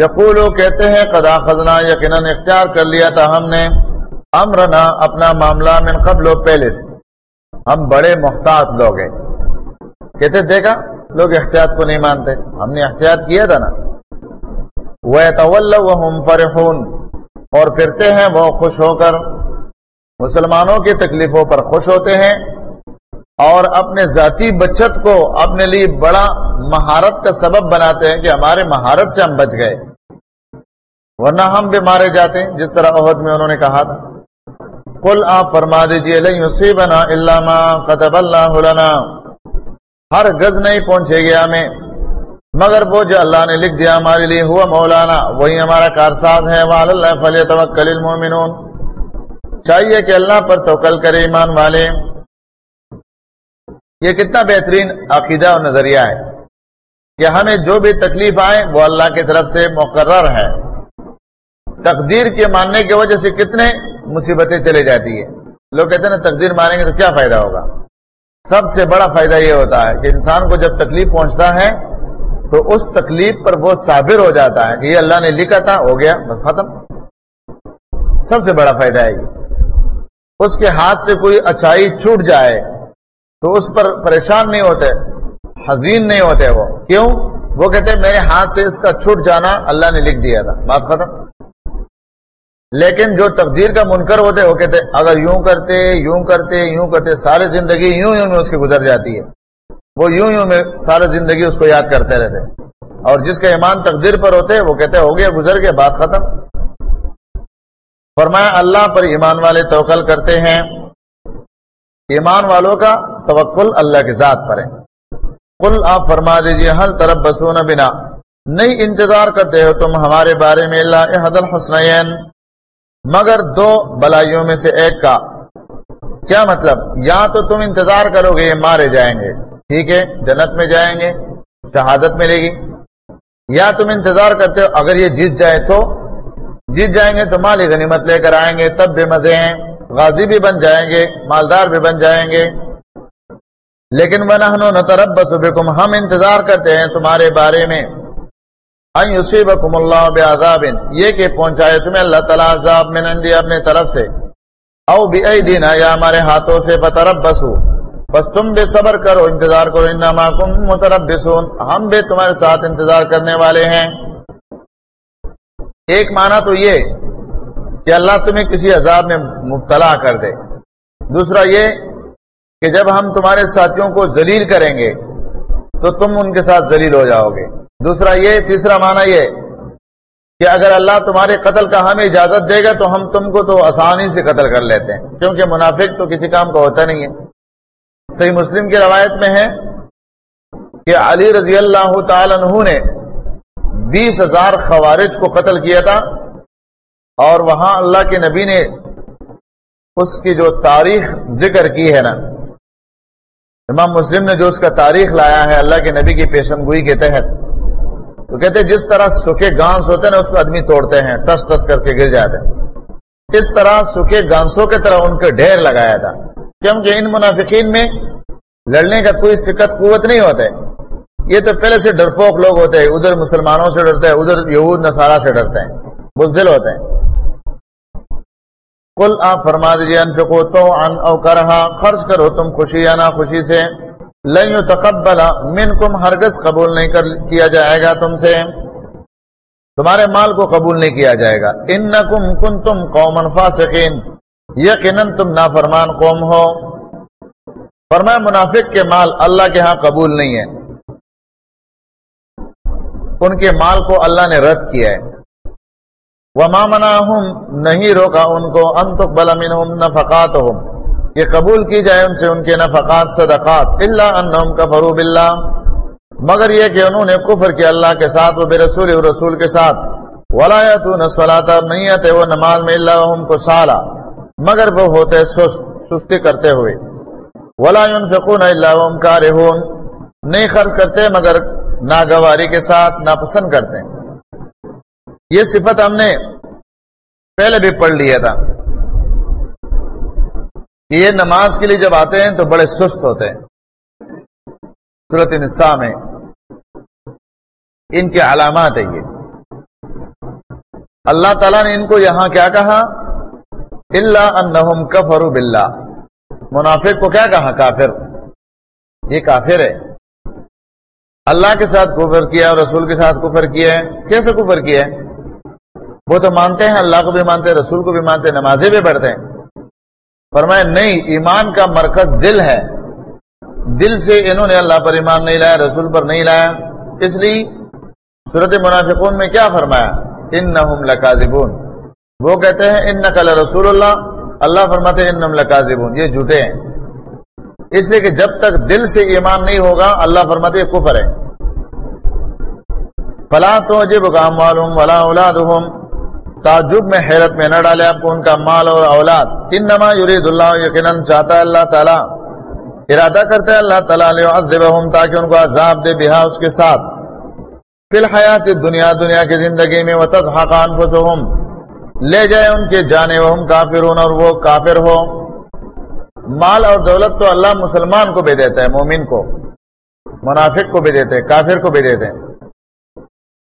یقولو کہتے ہیں قدا خزنا یقیناً اختیار کر لیا تھا ہم نے۔ امرنا اپنا معاملہ من قبل و پہلے سے۔ ہم بڑے محتاط لوگ ہیں۔ کہتے، دیکھا، لوگ احتیاط کو نہیں مانتے۔ ہم نے احتیاط کیا تھا نا۔ وہ فرحون۔ اور پھرتے ہیں، وہ خوش ہو کر۔ مسلمانوں کی تکلیفوں پر خوش ہوتے ہیں۔ اور اپنے ذاتی بچت کو اپنے لیے بڑا مہارت کا سبب بناتے ہیں کہ ہمارے مہارت سے ہم بچ گئے۔ ورنہ ہم بھی مارے جاتے ہیں، جس طرح عہد میں انہوں نے کہا تھا۔ کل آپ فرما دیجیے ہر گز نہیں پہنچے گیا ہمیں، مگر وہ جو اللہ نے لکھ دیا ہمارے لیے، ہوا مولانا۔ وہی ہمارا کارساز ہے۔ اللہ فلی توکل المؤمنون۔ چاہیے کہ اللہ پر توکل کرے ایمان والے۔ یہ کتنا بہترین عقیدہ اور نظریہ ہے کہ ہمیں جو بھی تکلیف آئے وہ اللہ کی طرف سے مقرر ہے۔ تقدیر کے ماننے کی وجہ سے کتنے مصیبتیں چلے جاتی ہے لوگ کہتے ہیں نا، تقدیر مانیں گے تو کیا فائدہ ہوگا؟ سب سے بڑا فائدہ یہ ہوتا ہے کہ انسان کو جب تکلیف پہنچتا ہے تو اس تکلیف پر وہ صابر ہو جاتا ہے کہ یہ اللہ نے لکھا تھا، ہو گیا، بس ختم۔ سب سے بڑا فائدہ ہے یہ۔ اس کے ہاتھ سے کوئی اچائی چھوٹ جائے تو اس پر پریشان نہیں ہوتے، حزین نہیں ہوتے وہ۔ کیوں؟ وہ کہتے، میرے ہاتھ سے اس کا چھوٹ جانا اللہ نے لکھ دیا تھا۔ بات ختم۔ لیکن جو تقدیر کا منکر ہوتے، وہ کہتے، اگر یوں کرتے یوں کرتے یوں کرتے، ساری زندگی یوں یوں میں اس کی گزر جاتی ہے۔ وہ یوں یوں میں سارا زندگی اس کو یاد کرتے رہتے۔ اور جس کا ایمان تقدیر پر ہوتے، وہ کہتے، ہو گیا، گزر گیا، بات ختم۔ فرمایا، اللہ پر ایمان والے توکل کرتے ہیں۔ ایمان والوں کا توکل اللہ کی ذات پر ہے۔ کل آپ فرما دیجیے حل طرف بسون بنا۔ نہیں انتظار کرتے ہو تم ہمارے بارے میں اللہ حدل حسنین مگر دو بلائیوں میں سے ایک کا۔ کیا مطلب؟ یا تو تم انتظار کرو گے یہ مارے جائیں گے۔ ٹھیک ہے، جنت میں جائیں گے، شہادت ملے گی۔ یا تم انتظار کرتے ہو، اگر یہ جیت جائے تو جیت جائیں گے تو مالی غنیمت لے کر آئیں گے، تب بھی مزے ہیں، غازی بھی بن جائیں گے، مالدار بھی بن جائیں گے۔ لیکن نہ ترب بس ہم انتظار کرتے ہیں تمہارے بارے میں۔ اللہ عذاب یہ کہ پہنچائے تمہیں اللہ تعالیٰ عذاب میں نندی اپنے طرف سے۔ او بھی دینا یا ہمارے ہاتھوں سے بطرب بسو بس تم بھی صبر کرو، انتظار کرو، انما کم متربسون ہم بھی تمہارے ساتھ انتظار کرنے والے ہیں۔ ایک معنی تو یہ کہ اللہ تمہیں کسی عذاب میں مبتلا کر دے۔ دوسرا یہ کہ جب ہم تمہارے ساتھیوں کو ذلیل کریں گے تو تم ان کے ساتھ ذلیل ہو جاؤ گے۔ دوسرا یہ، تیسرا معنی یہ کہ اگر اللہ تمہارے قتل کا ہمیں اجازت دے گا تو ہم تم کو تو آسانی سے قتل کر لیتے ہیں۔ کیونکہ منافق تو کسی کام کا ہوتا نہیں ہے۔ صحیح مسلم کی روایت میں ہے کہ علی رضی اللہ تعالی عنہ نے بیس ہزار خوارج کو قتل کیا تھا اور وہاں اللہ کے نبی نے اس کی جو تاریخ ذکر کی ہے نا، امام مسلم نے جو اس کا تاریخ لایا ہے اللہ کے نبی کی پیشن گوئی کے تحت، تو کہتے ہیں جس طرح سکے گانس ہوتے ہیں نا، اس کو آدمی توڑتے ہیں، ٹس ٹس کر کے گر جاتے ہیں۔ اس طرح سکے گانسوں کی طرح ان کے ڈھیر لگایا تھا۔ کیونکہ ان منافقین میں لڑنے کا کوئی سکت قوت نہیں ہوتا ہے یہ تو پہلے سے ڈرپوک لوگ ہوتے ہیں، ادھر مسلمانوں سے ڈرتے ہیں، ادھر یہود، نصارہ سے ڈرتے ہیں، بزدل ہوتے ہیں۔ کل آپ فرما دیجیے انفقو تو ان او کرہا خرچ کرو تم خوشی یا نہ خوشی سے۔ لن تقبل منکم، ہرگز قبول نہیں کر، کیا جائے گا تم سے۔ تمہارے مال کو قبول نہیں کیا جائے گا۔ انکم کنتم قوما فاسقین، یقیناً تم نافرمان قوم ہو۔ فرمایا، منافق کے مال اللہ کے ہاں قبول نہیں ہے۔ ان کے مال کو اللہ نے رد کیا ہے۔ وہ مامنا نہیں روکا ان کو انتق بل نفقات یہ قبول کی جائے ان سے ان کے نفقات، صدقات اللہ ان کا فروب اللہ مگر یہ کہ انہوں نے کفر کیا اللہ کے ساتھ وہ بے رسول رسول کے ساتھ۔ ولایت نسولاتا نہیں آتے وہ نماز میں اللہ ہم کو سالہ مگر وہ ہوتے سست، سستی کرتے ہوئے۔ ولا ينفقون الا وهم كارهون۔ نہیں خرچ کرتے مگر ناگواری کے ساتھ ناپسند کرتے یہ صفت ہم نے پہلے بھی پڑھ لیا تھا۔ کہ یہ نماز کے لیے جب آتے ہیں تو بڑے سست ہوتے ہیں۔ صورت نساء میں ان کے علامات ہے یہ۔ اللہ تعالیٰ نے ان کو یہاں کیا کہا؟ اللہ انہم کفروا باللہ منافق کو کیا کہا؟ کافر۔ یہ کافر ہے۔ اللہ کے ساتھ کفر کیا اور رسول کے ساتھ کفر کیا ہے؟ کیسے کفر کیا ہے؟ وہ تو مانتے ہیں، اللہ کو بھی مانتے ہیں، رسول کو بھی مانتے ہیں، نمازیں بھی پڑھتے ہیں۔ فرمائے نہیں، ایمان کا مرکز دل ہے۔ دل سے انہوں نے اللہ پر ایمان نہیں لایا، رسول پر نہیں لایا۔ اس لیے صورت منافقون میں کیا فرمایا؟ ان نہ وہ کہتے ہیں ان نقل رسول اللہ۔ اللہ فرماتے ان نم لکاذبون۔ یہ جھوٹے ہیں۔ اس لیے کہ جب تک دل سے ایمان نہیں ہوگا، اللہ فرماتے کفر ہے۔ فلا تو جب کام معلوم ولا اولاد تعجب میں، حیرت میں نہ ڈالے آپ کو ان کا مال اور اولاد۔ ان نما یرید اللہ یقیناً چاہتا ہے اللہ تعالیٰ۔ ارادہ کرتا ہے اللہ تعالیٰ تاکہ ان کو عذاب دے بہا اس کے ساتھ۔ فی الحیات دنیا دنیا کی زندگی میں وہ تضحقان فسہم لے جائے ان کے جانے وہ کافر اور وہ کافر ہو مال اور دولت تو اللہ مسلمان کو بھی دیتا ہے مومن کو، منافق کو بھی دیتے ہیں، کافر کو بھی دیتے ہیں۔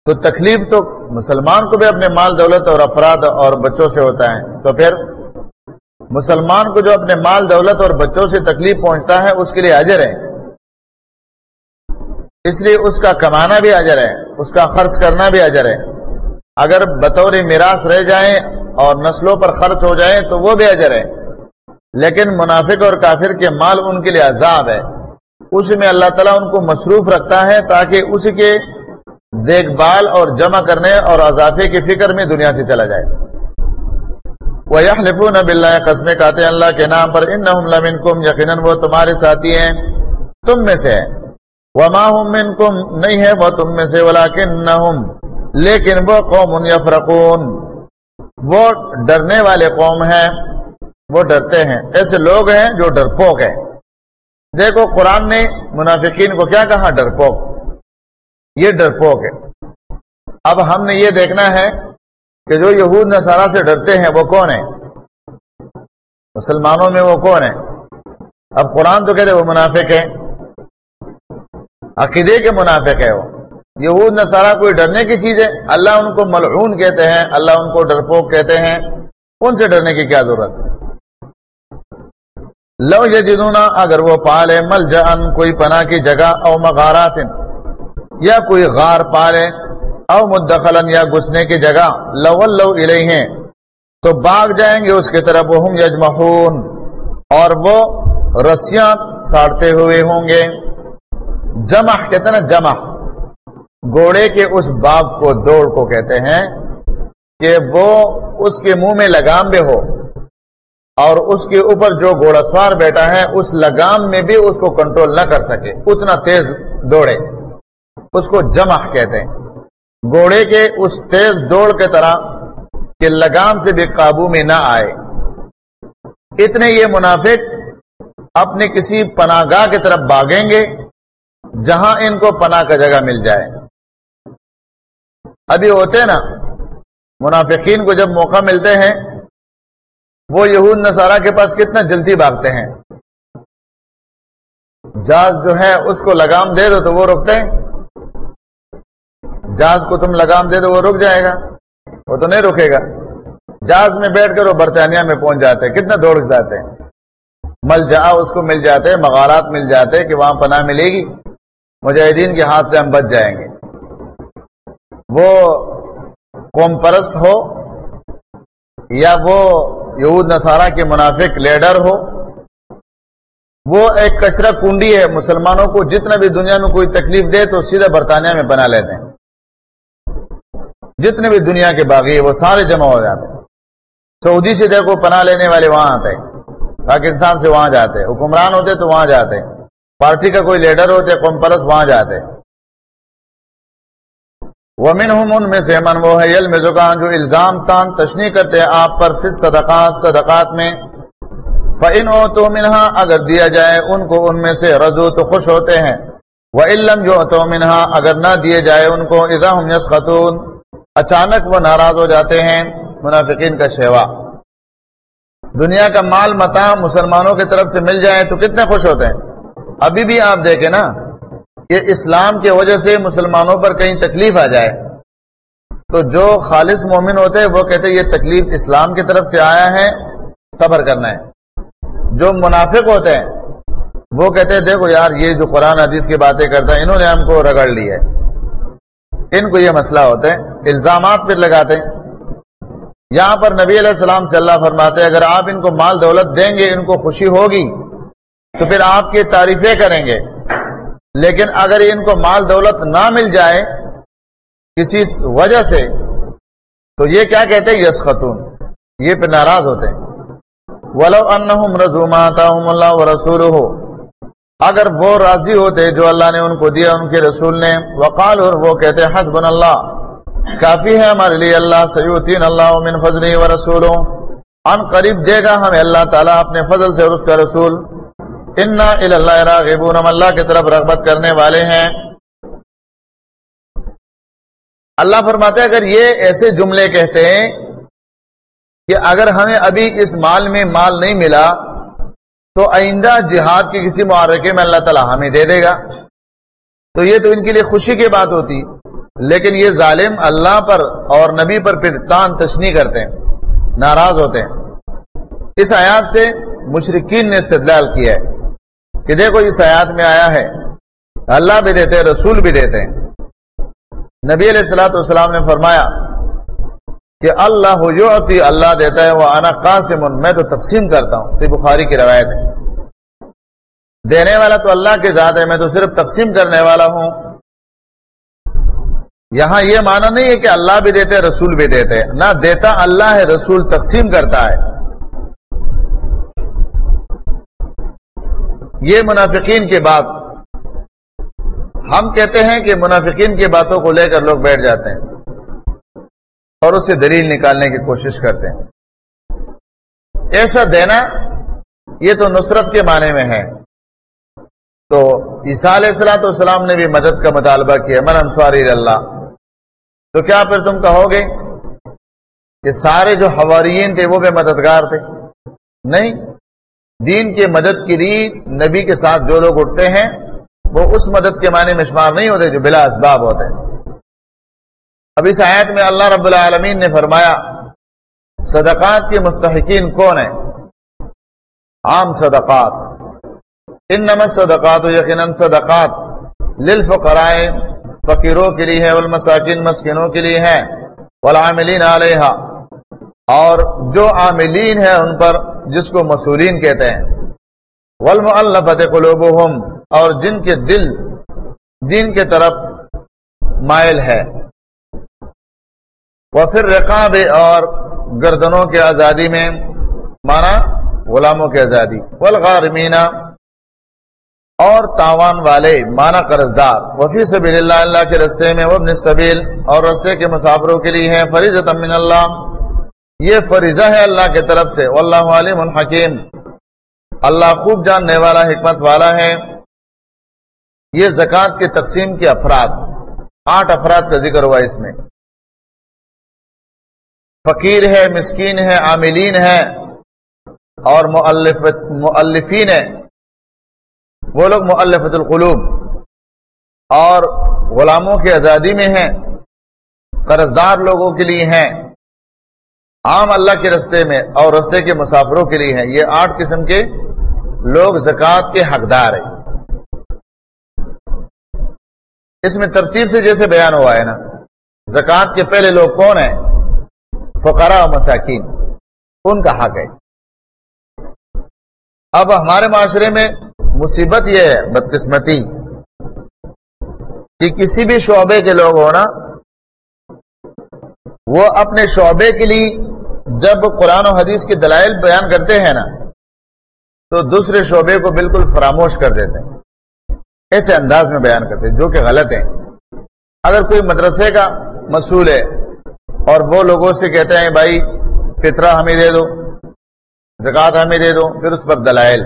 تو تکلیف تو مسلمان کو بھی اپنے مال، دولت اور افراد اور بچوں سے ہوتا ہے۔ تو پھر مسلمان کو جو اپنے مال، دولت اور بچوں سے تکلیف پہنچتا ہے، اس کے لیے اجر ہے۔ اس لیے اس کا کمانا بھی اجر ہے، اس کا خرچ کرنا بھی اجر ہے۔ اگر بطور میراث رہ جائیں اور نسلوں پر خرچ ہو جائیں تو وہ بھی اجر ہے۔ لیکن منافق اور کافر کے مال ان کے لیے عذاب ہے۔ اس میں اللہ تعالیٰ ان کو مصروف رکھتا ہے تاکہ اس کے دیکھ بھال اور جمع کرنے اور اضافے کی فکر میں دنیا سے چلا جائے۔ وہ لفون بلّہ قسم، کہتے اللہ کے نام پر ان کم یقیناً وہ تمہارے ساتھی ہیں۔ تم میں سے۔ وہ ماہم کم نہیں ہے وہ تم میں سے ولا لیکن وہ قوم یفرقون۔ وہ ڈرنے والے قوم ہیں۔ وہ ڈرتے ہیں۔ ایسے لوگ ہیں جو ڈرپوک ہیں۔ دیکھو قرآن نے منافقین کو کیا کہا؟ ڈرپوک۔ یہ ڈرپوک ہے۔ اب ہم نے یہ دیکھنا ہے کہ جو یہود نصارہ سے ڈرتے ہیں وہ کون ہے مسلمانوں میں وہ کون ہے اب قرآن تو کہتے وہ منافق ہے عقیدے کے منافق ہے وہ۔ یہود نصارہ کوئی ڈرنے کی چیز ہے؟ اللہ ان کو ملعون کہتے ہیں، اللہ ان کو ڈرپوک کہتے ہیں۔ ان سے ڈرنے کی کیا ضرورت؟ ہے لو یجدونا، اگر وہ پالے مل جان کوئی پناہ کی جگہ او مغارات، یا کوئی غار پالے او مدخلن یا گھسنے کی جگہ، لو لو الیہ، تو باغ جائیں گے اس کی طرف وہ یجمحون، اور وہ رسیاں کاٹتے ہوئے ہوں گے۔ جمع کہتے ہیں نا جمع گھوڑے کے اس باغ کو، دوڑ کو کہتے ہیں کہ وہ اس کے منہ میں لگام بھی ہو۔ اور اس کے اوپر جو گھوڑا سوار بیٹھا ہے، اس لگام میں بھی اس کو کنٹرول نہ کر سکے۔ اتنا تیز دوڑے۔ اس کو جمع کہتے ہیں۔ گھوڑے کے اس تیز دوڑ کے طرح کہ لگام سے بھی قابو میں نہ آئے۔ اتنے یہ منافق اپنے کسی پناہ گاہ کی طرف بھاگیں گے جہاں ان کو پناہ کا جگہ مل جائے۔ ابھی ہوتے نا، منافقین کو جب موقع ملتے ہیں وہ یہود نصارہ کے پاس کتنا جلدی بھاگتے ہیں؟ جاز جو ہے، اس کو لگام دے دو تو وہ رکتے ہیں۔ جاز کو تم لگام دے دو، وہ رک جائے گا۔ وہ تو نہیں رکے گا۔ جاز میں بیٹھ کر وہ برطانیہ میں پہنچ جاتے ہیں۔ کتنا دوڑ جاتے ہیں۔ مل جا اس کو مل جاتے مغارات مل جاتے کہ وہاں پناہ ملے گی۔ مجاہدین کے ہاتھ سے ہم بچ جائیں گے۔ وہ قوم پرست ہو یا وہ یہود نصارہ کے منافق، لیڈر ہو، وہ ایک کچرا کنڈی ہے، مسلمانوں کو جتنا بھی دنیا میں کوئی تکلیف دے تو سیدھا برطانیہ میں بنا لیتے ہیں۔ جتنے بھی دنیا کے باغی وہ سارے جمع ہو جاتے ہیں۔ سعودی سے دیکھو، پناہ لینے والے وہاں آتے ہیں۔ پاکستان سے وہاں جاتے حکمران ہوتے تو وہاں جاتے پارٹی کا کوئی لیڈر ہوتے، قوم پرست وہاں جاتے ومن ان میں سے من وہ ہے یل زکان جو الزام تان تشنی کرتے ہیں آپ پر پھر صدقات صدقات میں۔ فن ہو تو منہا اگر دیا جائے، ان کو ان میں سے رضو تو خوش ہوتے ہیں۔ وہ علم جو تو منہا اگر نہ دیے جائے، ان کو اذا ہم یس خاتون اچانک وہ ناراض ہو جاتے ہیں منافقین کا شیوا۔ دنیا کا مال متا مسلمانوں کی طرف سے مل جائے تو کتنے خوش ہوتے ہیں۔ ابھی بھی آپ دیکھیں نا کہ اسلام کی وجہ سے مسلمانوں پر کہیں تکلیف آ جائے۔ تو جو خالص مومن ہوتے ہیں وہ کہتے ہیں یہ تکلیف اسلام کی طرف سے آیا ہے، صبر کرنا ہے۔ جو منافق ہوتے ہیں، وہ کہتے ہیں دیکھو یار، یہ جو قرآن حدیث کی باتیں کرتا ہے، انہوں نے ہم کو رگڑ لی ہے۔ ان کو یہ مسئلہ ہوتا ہے، الزامات پھر لگاتے ہیں۔ یہاں پر نبی علیہ السلام سے اللہ فرماتے ہیں، اگر آپ ان کو مال دولت دیں گے، ان کو خوشی ہوگی، تو پھر آپ کی تعریفیں کریں گے۔ لیکن اگر ان کو مال دولت نہ مل جائے کسی وجہ سے، تو یہ کیا کہتے ہیں؟ یس خاتون یہ پھر ناراض ہوتے ہیں۔ ولو انہم اللہ و رسول اگر وہ راضی ہوتے جو اللہ نے ان کو دیا، ان کے رسول نے وقال اور وہ کہتے حسبن اللہ کافی ہے ہمارے لیے اللہ سیوتین اللہ من فضلی و رسولوں ان قریب دے گا ہمیں اللہ تعالیٰ اپنے فضل سے اور اس کا رسول۔ انا اللہ راغبون ہم اللہ کی طرف رغبت کرنے والے ہیں۔ اللہ فرماتے ہیں، اگر یہ ایسے جملے کہتے ہیں کہ اگر ہمیں ابھی اس مال میں مال نہیں ملا، تو آئندہ جہاد کے کسی معرکے میں اللہ تعالیٰ ہمیں دے دے گا۔ تو یہ تو ان کے لیے خوشی کی بات ہوتی، لیکن یہ ظالم اللہ پر اور نبی پر پھر تان تشنی کرتے ہیں، ناراض ہوتے ہیں۔ اس آیات سے مشرقین نے استدلال کیا ہے۔ کہ دیکھو اس آیات میں آیا ہے؟ اللہ بھی دیتے ہیں رسول بھی دیتے۔ ہیں نبی علیہ السلاۃ والسلام نے فرمایا کہ اللہ یعطی، اللہ دیتا ہے، وہ انا قاسم، میں تو تقسیم کرتا ہوں۔ سی بخاری کی روایت ہے۔ دینے والا تو اللہ کے ذات ہے، میں تو صرف تقسیم کرنے والا ہوں۔ یہاں یہ معنی نہیں ہے کہ اللہ بھی دیتے، رسول بھی دیتے۔ نہ دیتا، اللہ ہے، رسول تقسیم کرتا ہے۔ یہ منافقین کی بات ہم کہتے ہیں کہ منافقین کی باتوں کو لے کر لوگ بیٹھ جاتے ہیں اور اسے دلیل نکالنے کی کوشش کرتے ہیں۔ ایسا دینا یہ تو نصرت کے معنی میں ہے۔ تو عیسیٰ علیہ السلاۃ والسلام نے بھی مدد کا مطالبہ کیا، من انسواری اللہ؟ تو کیا پھر تم کہو گے کہ سارے جو حوارین تھے وہ بھی مددگار تھے؟ نہیں۔ دین کی مدد کے لیے نبی کے ساتھ جو لوگ اٹھتے ہیں، وہ اس مدد کے معنی میں شمار نہیں ہوتے جو بلا اسباب ہوتے ہیں۔ اب اس آیت میں اللہ رب العالمین نے فرمایا، صدقات کے مستحقین کون ہیں؟ عام صدقات۔ ان نمت صدقات یقیناً صدقات للفقراء، فقیروں کے لیے ہے والمساکین مسکنوں کے لیے ہے والعاملین علیہ اور جو عاملین ہیں ان پر جس کو مسئولین کہتے ہیں۔ والمؤلفت قلوبهم، اور جن کے دل، دین کے طرف مائل ہے۔ وہ پھر رقاب اور گردنوں کے آزادی میں، مانا غلاموں کی آزادی۔ والغارمینہ اور تاوان والے، مانا قرض دار وفی سبیل اللہ اللہ کے رستے میں، وابن سبیل اور رستے کے مسافروں کے لیے ہے فریض من اللہ یہ فریضہ ہے اللہ کی طرف سے۔ واللہ علیم الحکیم اللہ خوب جاننے والا، حکمت والا ہے۔ یہ زکوٰۃ کے تقسیم کے افراد، آٹھ افراد کا ذکر ہوا اس میں۔ فقیر ہے، مسکین ہے، عاملین ہے اور مؤلفین ہے وہ لوگ مؤلفت القلوب۔ اور غلاموں کی آزادی میں ہیں قرض دار لوگوں کے لیے ہیں۔ عام اللہ کے رستے میں اور رستے کے مسافروں کے لیے ہیں۔ یہ آٹھ قسم کے لوگ زکوٰۃ کے حقدار ہیں۔ اس میں ترتیب سے جیسے بیان ہوا ہے نا، زکوٰۃ کے پہلے لوگ کون ہیں؟ فقرا و مساکین۔ ان کا حق ہے۔ اب ہمارے معاشرے میں مصیبت یہ ہے، بدقسمتی۔ کہ کسی بھی شعبے کے لوگ ہونا وہ اپنے شعبے کے لیے جب قرآن و حدیث کے دلائل بیان کرتے ہیں نا، تو دوسرے شعبے کو بالکل فراموش کر دیتے ہیں۔ ایسے انداز میں بیان کرتے جو کہ غلط ہیں۔ اگر کوئی مدرسے کا مصول ہے اور وہ لوگوں سے کہتے ہیں، بھائی، فطرہ ہمیں دے دو، زکوٰۃ ہمیں دے دو، پھر اس پر دلائل۔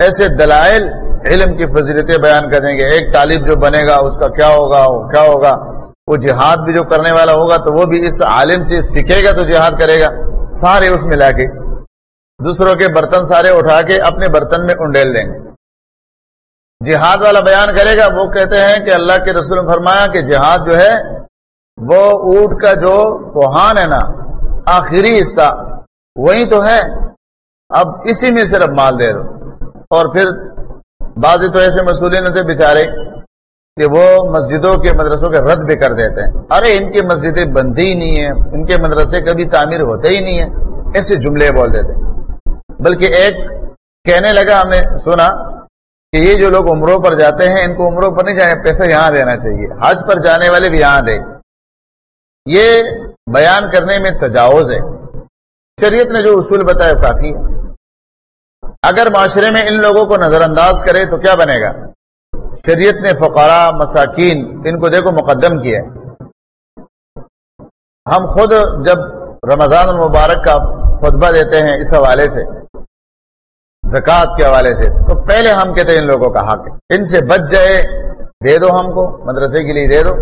ایسے دلائل علم کی فضیلتیں بیان کریں گے۔ ایک طالب جو بنے گا، اس کا کیا ہوگا کیا ہوگا؟ وہ جہاد بھی جو کرنے والا ہوگا تو وہ بھی اس عالم سے سیکھے گا تو جہاد کرے گا، سارے اس میں لا کے دوسروں کے برتن سارے اٹھا کے اپنے برتن میں انڈیل دیں گے۔ جہاد والا بیان کرے گا، وہ کہتے ہیں کہ اللہ کے رسول نے فرمایا کہ جہاد جو ہے، وہ اونٹ کا جو کوہان ہے نا، آخری حصہ، وہی تو ہے۔ اب اسی میں صرف مال دے دو۔ اور پھر بعض تو ایسے مسئولین تھے بےچارے کہ وہ مسجدوں کے مدرسوں کے رد بھی کر دیتے ہیں۔ ارے، ان کی مسجدیں بنتی ہی نہیں ہیں، ان کے مدرسے کبھی تعمیر ہوتے ہی نہیں ہیں۔ ایسے جملے بول دیتے بلکہ ایک کہنے لگا ہم نے، سنا کہ یہ جو لوگ عمروں پر جاتے ہیں، ان کو عمروں پر نہیں جانے پیسہ یہاں دینا چاہیے۔ حج پر جانے والے بھی یہاں دے۔ یہ بیان کرنے میں تجاوز ہے۔ شریعت نے جو اصول بتایا کافی ہے۔ اگر معاشرے میں ان لوگوں کو نظر انداز کرے تو کیا بنے گا؟ شریعت نے فقارا مساکین ان کو دیکھو مقدم کیا ہم خود جب رمضان المبارک کا خطبہ دیتے ہیں اس حوالے سے، زکوٰۃ کے حوالے سے، تو پہلے ہم کہتے ہیں ان لوگوں کا حق ان سے بچ جائے، دے دو ہم کو، مدرسے کے لیے دے دو۔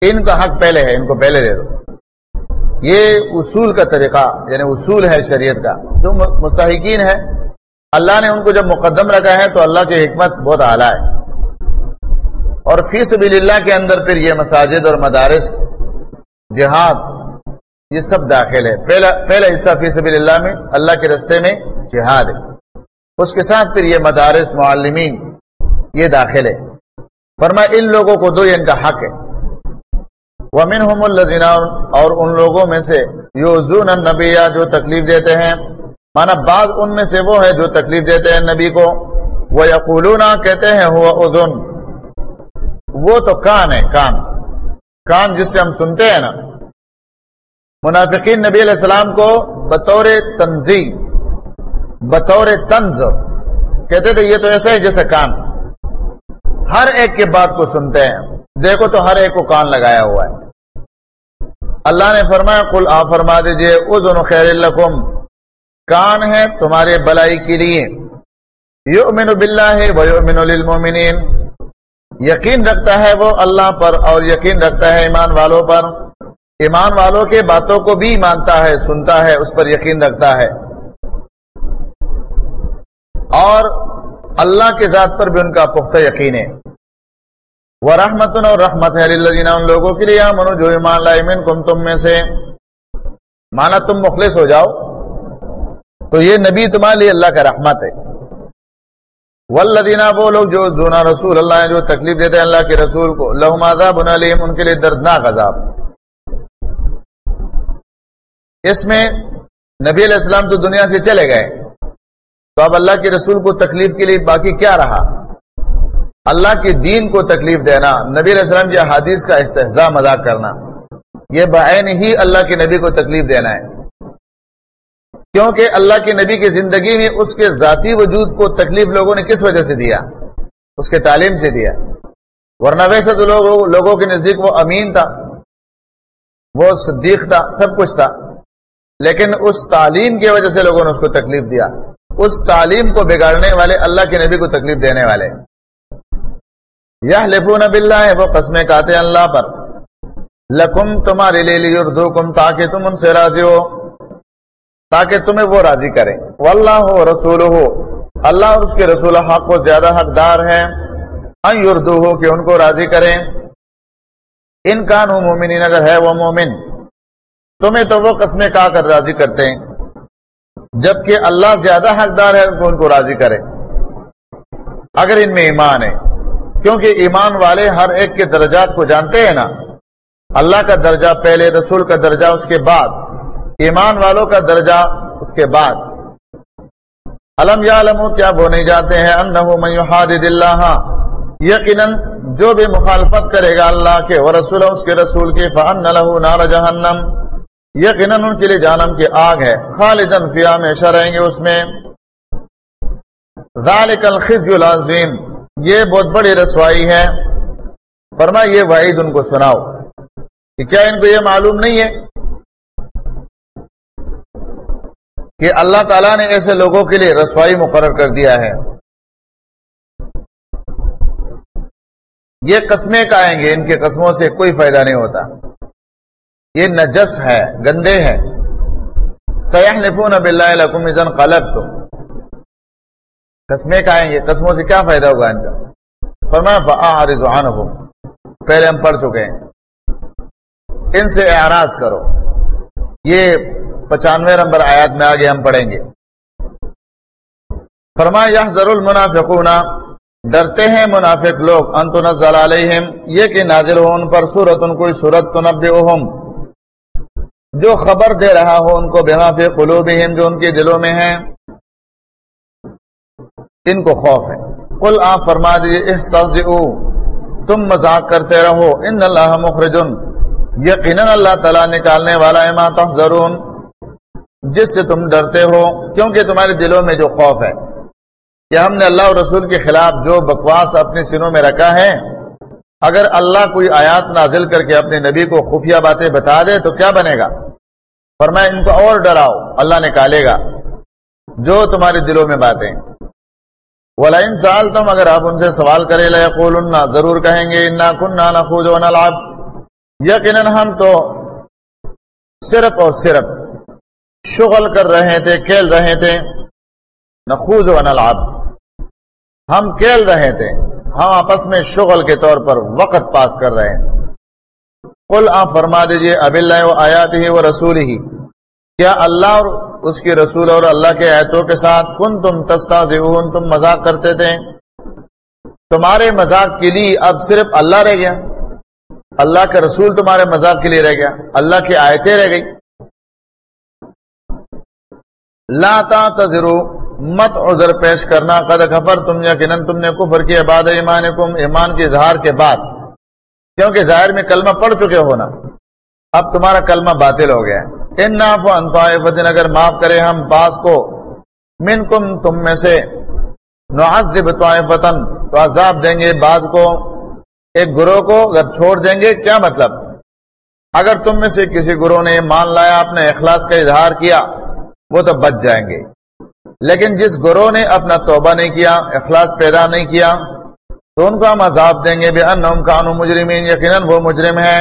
ان کا حق پہلے ہے، ان کو پہلے دے دو۔ یہ اصول کا طریقہ یعنی اصول ہے شریعت کا۔ جو مستحقین ہے، اللہ نے ان کو جب مقدم رکھا ہے، تو اللہ کی حکمت بہت اعلیٰ ہے۔ اور فی سبیل اللہ کے اندر پھر یہ مساجد اور مدارس، جہاد، یہ سب داخل ہے۔ پہلا پہلا حصہ فی سبیل اللہ میں، اللہ کے رستے میں جہاد ہے۔ اس کے ساتھ پھر یہ مدارس، معلمین، یہ داخل ہے۔ فرما ان لوگوں کو دو ان کا حق ہے۔ ومن الزین اور ان لوگوں میں سے یوزون النبیہ جو تکلیف دیتے ہیں۔ مانا بعض ان میں سے وہ ہے جو تکلیف دیتے ہیں نبی کو۔ وہ یقولون کہتے ہیں، ہوا اذن۔ وہ تو کان ہے، کان۔ کان جس سے ہم سنتے ہیں نا۔ منافقین نبی علیہ السلام کو بطور تنظیم بطور تنز کہتے تھے، یہ تو ایسا ہے جیسے کان۔ ہر ایک کے بات کو سنتے ہیں۔ دیکھو تو ہر ایک کو کان لگایا ہوا ہے۔ اللہ نے فرمایا کل آ فرما دیجیے ادن خیر القم کان ہے تمہارے بلائی کے لیے۔ یؤمن باللہ و یؤمن للمؤمنین۔ یقین رکھتا ہے وہ اللہ پر اور یقین رکھتا ہے ایمان والوں پر۔ ایمان والوں کے باتوں کو بھی مانتا ہے، سنتا ہے، اس پر یقین رکھتا ہے۔ اور اللہ کے ذات پر بھی ان کا پختہ یقین ہے۔ وہ رحمت اور رحمت ہے ان لوگوں کے لیے منو جو ایمان لائمن کم تم میں سے۔ مانا تم مخلص ہو جاؤ۔ تو یہ نبی تمہارے لیے اللہ کا رحمت ہے۔ ولدینہ وہ لوگ جو زونا رسول اللہ جو تکلیف دیتے ہیں اللہ کے رسول کو، لہم عذاب علیم، ان کے لیے دردناک عذاب۔ اس میں نبی علیہ السلام تو دنیا سے چلے گئے۔ تو اب اللہ کے رسول کو تکلیف کے لیے باقی کیا رہا؟ اللہ کے دین کو تکلیف دینا، نبی علیہ السلام کی حادیث کا استحضاء مذاق کرنا۔ یہ بعین ہی اللہ کے نبی کو تکلیف دینا ہے۔ کیونکہ اللہ کے نبی کی زندگی میں اس کے ذاتی وجود کو تکلیف لوگوں نے کس وجہ سے دیا؟ اس کے تعلیم سے دیا۔ ورنہ ویسے تو لوگوں لوگوں کے نزدیک وہ امین تھا، وہ صدیق تھا، سب کچھ تھا۔ لیکن اس تعلیم کی وجہ سے لوگوں نے اس کو تکلیف دیا۔ اس تعلیم کو بگاڑنے والے اللہ کے نبی کو تکلیف دینے والے۔ یہ لفون بلّہ ہے وہ قسمیں کہتے اللہ پر۔ لکم تمہارے لے لی اردو کم تاکہ تم ان سے راضی ہو۔ تاکہ تمہیں وہ راضی کرے واللہ ہو رسول ہو اللہ اور اس کے رسول حق کو زیادہ حقدار ہے اردو ہو کہ ان کو راضی کریں۔ ان کان مومنین، اگر ہے وہ مومن، تمہیں تو وہ قسمیں کا کر راضی کرتے ہیں۔ جبکہ اللہ زیادہ حقدار ہے ان کو راضی کرے۔ اگر ان میں ایمان ہے، کیونکہ ایمان والے ہر ایک کے درجات کو جانتے ہیں نا۔ اللہ کا درجہ پہلے، رسول کا درجہ، اس کے بعد۔ ایمان والوں کا درجہ اس کے بعد۔ علم یا علم کیا وہ نہیں جاتے ہیں؟ اللہ۔ یقیناً جو بھی مخالفت کرے گا اللہ کے وہ رسول اس کے رسول کے فن نار جہنم یقیناً ان کے لیے جانم کی آگ ہے۔ خالدن فیا میں رہیں گے اس میں۔ ذالک الخزی العظیم۔ یہ بہت بڑی رسوائی ہے۔ فرما یہ وعید ان کو سناؤ کہ کیا ان کو یہ معلوم نہیں ہے؟ کہ اللہ تعالیٰ نے ایسے لوگوں کے لیے رسوائی مقرر کر دیا ہے۔ یہ قسمیں کا آئیں گے، ان کے قسموں سے کوئی فائدہ نہیں ہوتا۔ یہ نجس ہے، گندے ہیں۔ سیاح نفون اب اللہ قلب تو قسمیں کا آئیں گے، قسموں سے کیا فائدہ ہوگا ان کا؟ فرمایا رضوان ہو پہلے ہم پڑھ چکے ہیں۔ ان سے اعراض کرو۔ یہ پچانوے نمبر آیات میں آگے ہم پڑھیں گے۔ فرما، یا ضرور منافقونا ڈرتے ہیں منافق لوگ انت نزل علیہم، یہ کہ نازل ہو ان پر صورت ان کوئی صورت تو جو خبر دے رہا ہو ان کو بما فی قلوبہم، جو ان کے دلوں میں ہیں، ان کو خوف ہے۔ قل، آپ فرما دیجیے تم مذاق کرتے رہو، ان اللہ مخرجن۔ یقیناً اللہ تعالیٰ نکالنے والا ہے ماں تحذرون۔ جس سے تم ڈرتے ہو، کیونکہ تمہارے دلوں میں جو خوف ہے۔ کہ ہم نے اللہ اور رسول کے خلاف جو بکواس اپنے سنوں میں رکھا ہے، اگر اللہ کوئی آیات نازل کر کے اپنے نبی کو خفیہ باتیں بتا دے تو کیا بنے گا؟ پر میں ان کو اور ڈراؤ اللہ نکالے گا۔ جو تمہارے دلوں میں باتیں۔ ولا ان سال تم اگر آپ ان سے سوال کرے لنا ضرور کہیں گے، انا کننا نخوض و نلعب یقیناً ہم تو صرف اور صرف شغل کر رہے تھے، کھیل رہے تھے۔ نخوض و نلعب۔ ہم کھیل رہے تھے۔ ہم آپس میں شغل کے طور پر وقت پاس کر رہے ہیں۔ قل آپ فرما دیجیے اب اللہ و آیات ہی و رسول ہی کیا اللہ اور اس کی رسول اور اللہ کے آیتوں کے ساتھ کن تم تستا تم مذاق کرتے تھے؟ تمہارے مذاق کے لیے اب صرف اللہ رہ گیا۔ اللہ کا رسول تمہارے مذاق کے لیے رہ گیا۔ اللہ کی آیتیں رہ گئی لاتا تذرو مت عذر پیش کرنا، قد خبر تم یقیناً تم نے کفر کی، عباد ایمان ایمان کے اظہار کے بعد۔ کیونکہ ظاہر میں کلمہ پڑھ چکے ہو نا۔ اب تمہارا کلمہ باطل ہو گیا ان ناف ان اگر معاف کرے ہم بعض کو من کم تم میں سے۔ نعذب طائفتن، تو عذاب دیں گے بعض کو۔ ایک گروہ کو اگر چھوڑ دیں گے، کیا مطلب؟ اگر تم میں سے کسی گروہ نے مان لایا اپنے اخلاص کا اظہار کیا وہ تو بچ جائیں گے۔ لیکن جس گروہ نے اپنا توبہ نہیں کیا، اخلاص پیدا نہیں کیا، تو ان کو ہم عذاب دیں گے۔ بے ان قانون مجرمین یقیناً وہ مجرم ہے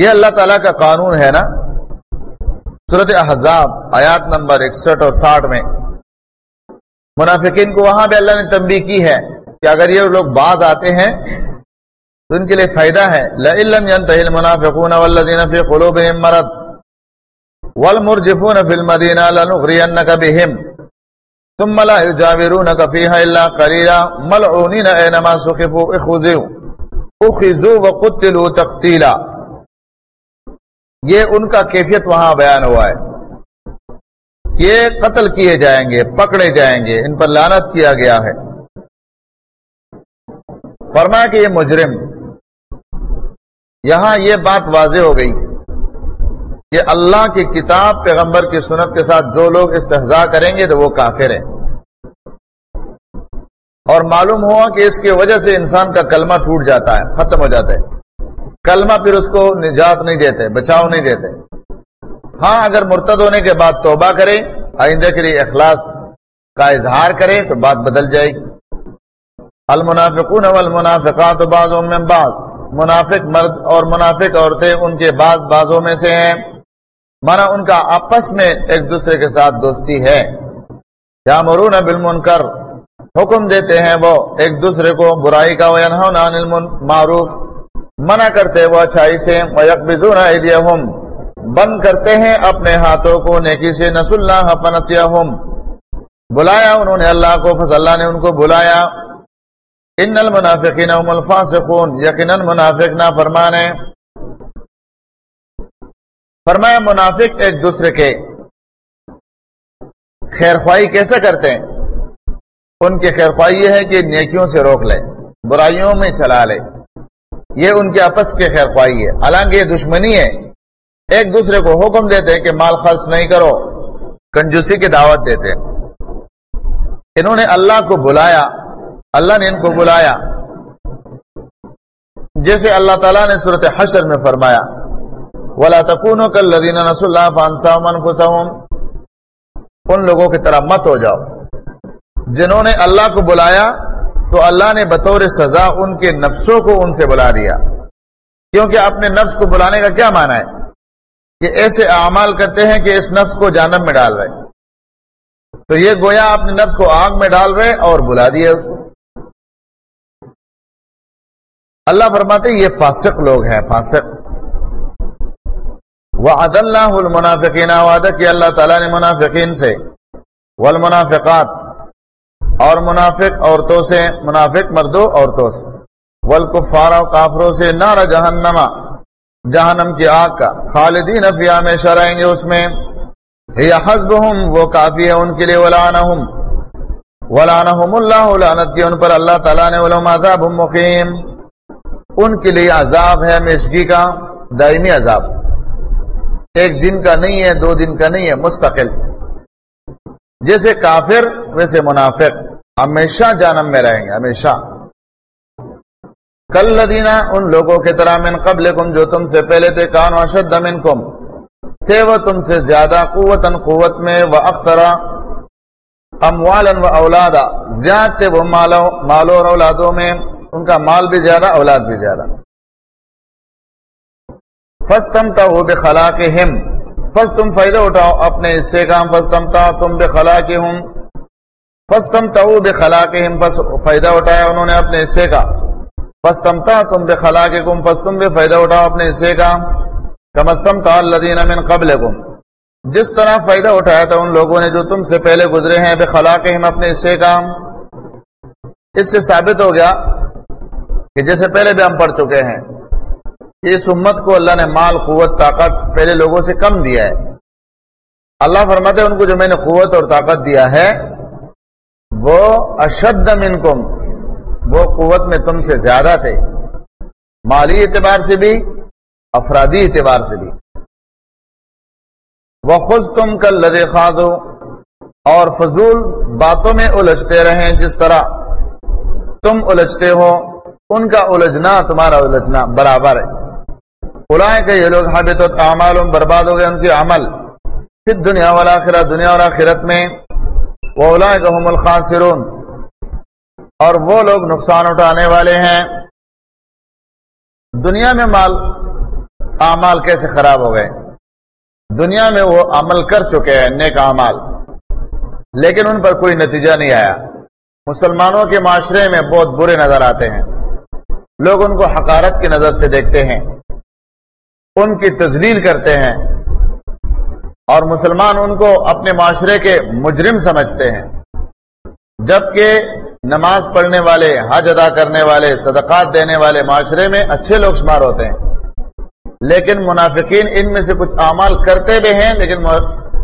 یہ اللہ تعالیٰ کا قانون ہے نا؟ صورت احزاب، آیات نمبر اکسٹھ اور ساٹھ میں۔ منافقین کو وہاں بھی اللہ نے تنبیہ کی ہے کہ اگر یہ لوگ بعض آتے ہیں، تو ان کے لیے فائدہ ہے۔ لَإِلَّمْ والمرجفون في المدينة لنغرينك بهم. ثم لا يجاورونك فيها إلا قليلا. ملعونين أينما سخفوا اخذوا. اخذوا وقتلوا تقتيلا. یہ ان کا کیفیت وہاں بیان ہوا ہے. یہ قتل کیے جائیں گے، پکڑے جائیں گے، ان پر لانت کیا گیا ہے. فرمایا کہ یہ مجرم. یہاں یہ بات واضح ہو گئی. کہ اللہ کی کتاب پیغمبر کی سنت کے ساتھ جو لوگ استحضاء کریں گے تو وہ کافر ہیں۔ اور معلوم ہوا کہ اس کی وجہ سے انسان کا کلمہ ٹوٹ جاتا ہے، ختم ہو جاتا ہے۔ کلمہ پھر اس کو نجات نہیں دیتے، بچاؤ نہیں دیتے۔ ہاں اگر مرتد ہونے کے بعد توبہ کرے، آئندہ کے لیے اخلاص کا اظہار کرے تو بات بدل جائے گی۔ المنافقون والمنافقات بعضوں میں بعض۔ منافق مرد اور منافق عورتیں ان کے بعض بازوں میں سے ہیں۔ مانا ان کا آپس میں ایک دوسرے کے ساتھ دوستی ہے۔ یا مرون بل کر حکم دیتے ہیں وہ ایک دوسرے کو برائی کا معروف منع کرتے وہ اچھائی سے بند کرتے ہیں اپنے ہاتھوں کو، نیکی سے نس اللہ فنسیہم بلایا انہوں نے اللہ کو فض اللہ نے ان کو بلایا۔ ان المنافقین هم الفاسقون، یقیناً منافق نہ فرمانے فرمایا منافق ایک دوسرے کے خیر خواہی کیسے کرتے ہیں؟ ان کی خیر خواہی یہ ہے کہ نیکیوں سے روک لے، برائیوں میں چلا لے۔ یہ ان کے آپس کے خیر خواہی ہے۔ حالانکہ یہ دشمنی ہے۔ ایک دوسرے کو حکم دیتے کہ مال خرچ نہیں کرو، کنجوسی کی دعوت دیتے انہوں نے اللہ کو بلایا، اللہ نے ان کو بلایا۔ جیسے اللہ تعالیٰ نے صورت حشر میں فرمایا ولا تکون کل لدین نس اللہ فانسا ان لوگوں کی طرح مت ہو جاؤ۔ جنہوں نے اللہ کو بلایا، تو اللہ نے بطور سزا ان کے نفسوں کو ان سے بلا دیا۔ کیونکہ اپنے نفس کو بلانے کا کیا معنی ہے؟ کہ ایسے اعمال کرتے ہیں کہ اس نفس کو جانب میں ڈال رہے۔ تو یہ گویا اپنے نفس کو آگ میں ڈال رہے اور بلا دیا اس کو۔ اللہ فرماتے یہ فاسق لوگ ہیں، فاسق۔ وعد اللہ المنافقین، وعدہ کی اللہ تعالیٰ نے منافقین سے۔ والمنافقات، اور منافق عورتوں سے، منافق مردوں عورتوں سے۔ والکفار و کافروں سے، نار جہنما جہنم کی آگ کا۔ خالدین فیہ میں شرائیں گے اس میں۔ حسبهم وہ کافی ہے ان کے لیے۔ ولانہم ولانہم اللہ، لعنت کی ان پر اللہ تعالیٰ نے ولہم عذاب مقیم۔ ان کے لیے عذاب ہے مشگی کا، دائمی عذاب۔ ایک دن کا نہیں ہے، دو دن کا نہیں ہے، مستقل۔ جیسے کافر، ویسے منافق۔ ہمیشہ جانم میں رہیں گے، ہمیشہ۔ کل لدینہ ان لوگوں کے طرح من قبل جو تم سے پہلے تھے کان اشد منکم۔ تھے وہ تم سے زیادہ قوت قوت میں وہ اخترا اموال و اولادا زیادہ تھے وہ مالو مالو اور اولادوں میں۔ ان کا مال بھی زیادہ، اولاد بھی زیادہ۔ فستم تا وہ بے خلا کے ہم فس تم فائدہ اٹھاؤ اپنے حصے کا فستم تا تم بے خلا کے ہوں فستم تا بے خلا کے ہم بس فائدہ اٹھایا انہوں نے اپنے حصے کا. فستم تا تم بے خلا کے کم فس تم بے فائدہ اٹھاؤ اپنے حصے کا. کمستم تا الدین من قبل جس طرح فائدہ اٹھایا تھا ان لوگوں نے جو تم سے پہلے گزرے ہیں بے خلا کے ہم اپنے حصے کا. اس سے ثابت ہو گیا کہ جیسے پہلے بھی ہم پڑھ چکے ہیں اس امت کو اللہ نے مال، قوت، طاقت پہلے لوگوں سے کم دیا ہے۔ اللہ فرماتے ہیں ان کو جو میں نے قوت اور طاقت دیا ہے، وہ اشد منکم، وہ قوت میں تم سے زیادہ تھے۔ مالی اعتبار سے بھی، افرادی اعتبار سے بھی۔ وہ خوش تم کل لدے خادو اور فضول باتوں میں الجھتے رہیں جس طرح تم الجھتے ہو، ان کا الجھنا تمہارا الجھنا برابر ہے۔ بلائے کہ یہ لوگ حابط اعمال برباد ہو گئے ان کے عمل پھر دنیا والا آخرت دنیا اور آخرت میں۔ وہ کہ هم الخاسرون۔ اور وہ لوگ نقصان اٹھانے والے ہیں۔ دنیا میں مال، اعمال کیسے خراب ہو گئے؟ دنیا میں وہ عمل کر چکے ہیں، نیک اعمال۔ لیکن ان پر کوئی نتیجہ نہیں آیا۔ مسلمانوں کے معاشرے میں بہت برے نظر آتے ہیں۔ لوگ ان کو حقارت کی نظر سے دیکھتے ہیں۔ ان کی تزلیل کرتے ہیں اور مسلمان ان کو اپنے معاشرے کے مجرم سمجھتے ہیں۔ جبکہ نماز پڑھنے والے، حج ادا کرنے والے، صدقات دینے والے معاشرے میں اچھے لوگ شمار ہوتے ہیں۔ لیکن منافقین ان میں سے کچھ اعمال کرتے بھی ہیں، لیکن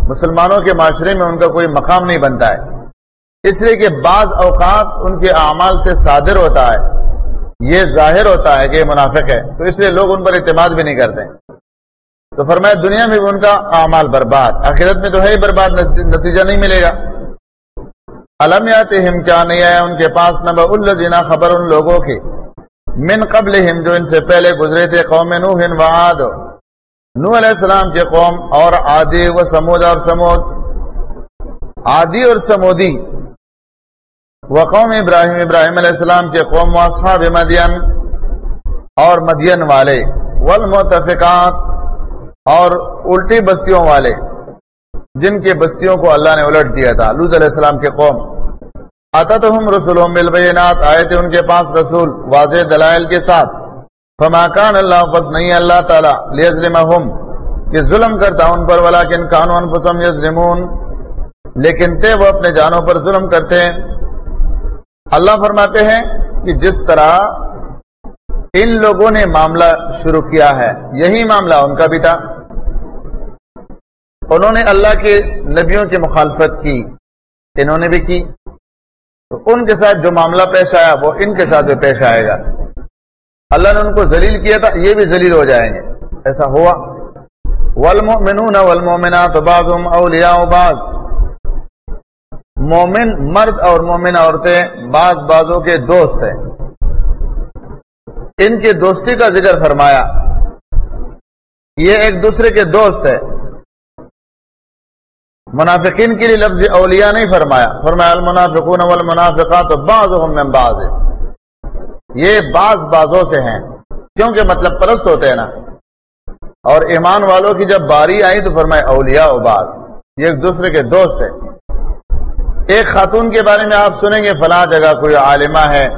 مسلمانوں کے معاشرے میں ان کا کوئی مقام نہیں بنتا ہے۔ اس لیے کہ بعض اوقات ان کے اعمال سے صادر ہوتا ہے۔ یہ ظاہر ہوتا ہے کہ یہ منافق ہے، تو اس لیے لوگ ان پر اعتماد بھی نہیں کرتے۔ تو فرمایا دنیا میں بھی ان کا اعمال برباد، آخرت میں تو ہے ہی برباد، نتیجہ نہیں ملے گا۔ علمیات ہم کیا نہیں آیا ان کے پاس نبا الزینا خبر ان لوگوں کی، من قبل ہم جو ان سے پہلے گزرے تھے، قوم نوح و عاد۔ نو علیہ السلام کے قوم اور عادی و سمود اور سمود عادی اور سمودی وقوم ابراہیم ابراہیم علیہ السلام کے قوم واصحاب مدین اور مدین والے، والمتفقات اور الٹی بستیوں والے، جن کے بستیوں کو اللہ نے الٹ دیا تھا لوز علیہ السلام کے قوم۔ آتا تو ہم رسول بالبینات، آئے تھے ان کے پاس رسول، واضح دلائل کے ساتھ۔ فماکان اللہ، پس نہیں اللہ تعالیٰ، لیظلمہم کہ ظلم کرتا ان پر، ولیکن کانو انفسم یظلمون۔ لیکن تے وہ اپنے جانوں پر ظلم کرتے۔ ہیں اللہ فرماتے ہیں کہ جس طرح ان لوگوں نے معاملہ شروع کیا ہے، یہی معاملہ ان کا بھی تھا۔ انہوں نے اللہ کے نبیوں کی مخالفت کی، انہوں نے بھی کی۔ تو ان کے ساتھ جو معاملہ پیش آیا، وہ ان کے ساتھ بھی پیش آئے گا۔ اللہ نے ان کو ذلیل کیا تھا، یہ بھی ذلیل ہو جائیں گے۔ ایسا ہوا۔ والمؤمنون والمؤمنات بعضهم اولیاء بعض۔ مومن مرد اور مومن عورتیں بعض بازوں کے دوست ہیں۔ ان کی دوستی کا ذکر فرمایا۔ یہ ایک دوسرے کے دوست ہے منافقین کے لیے لفظ اولیاء نہیں فرمایا۔ فرمایا، المنافقون والمنافقات بعضهم من بعض۔ یہ بعض بازوں سے ہیں۔ کیونکہ مطلب پرست ہوتے ہیں نا۔ اور ایمان والوں کی جب باری آئی تو فرمایا، اولیاء و بعض۔ یہ ایک دوسرے کے دوست ہے ایک خاتون کے بارے میں آپ سنیں گے، فلاں جگہ کوئی عالمہ ہے،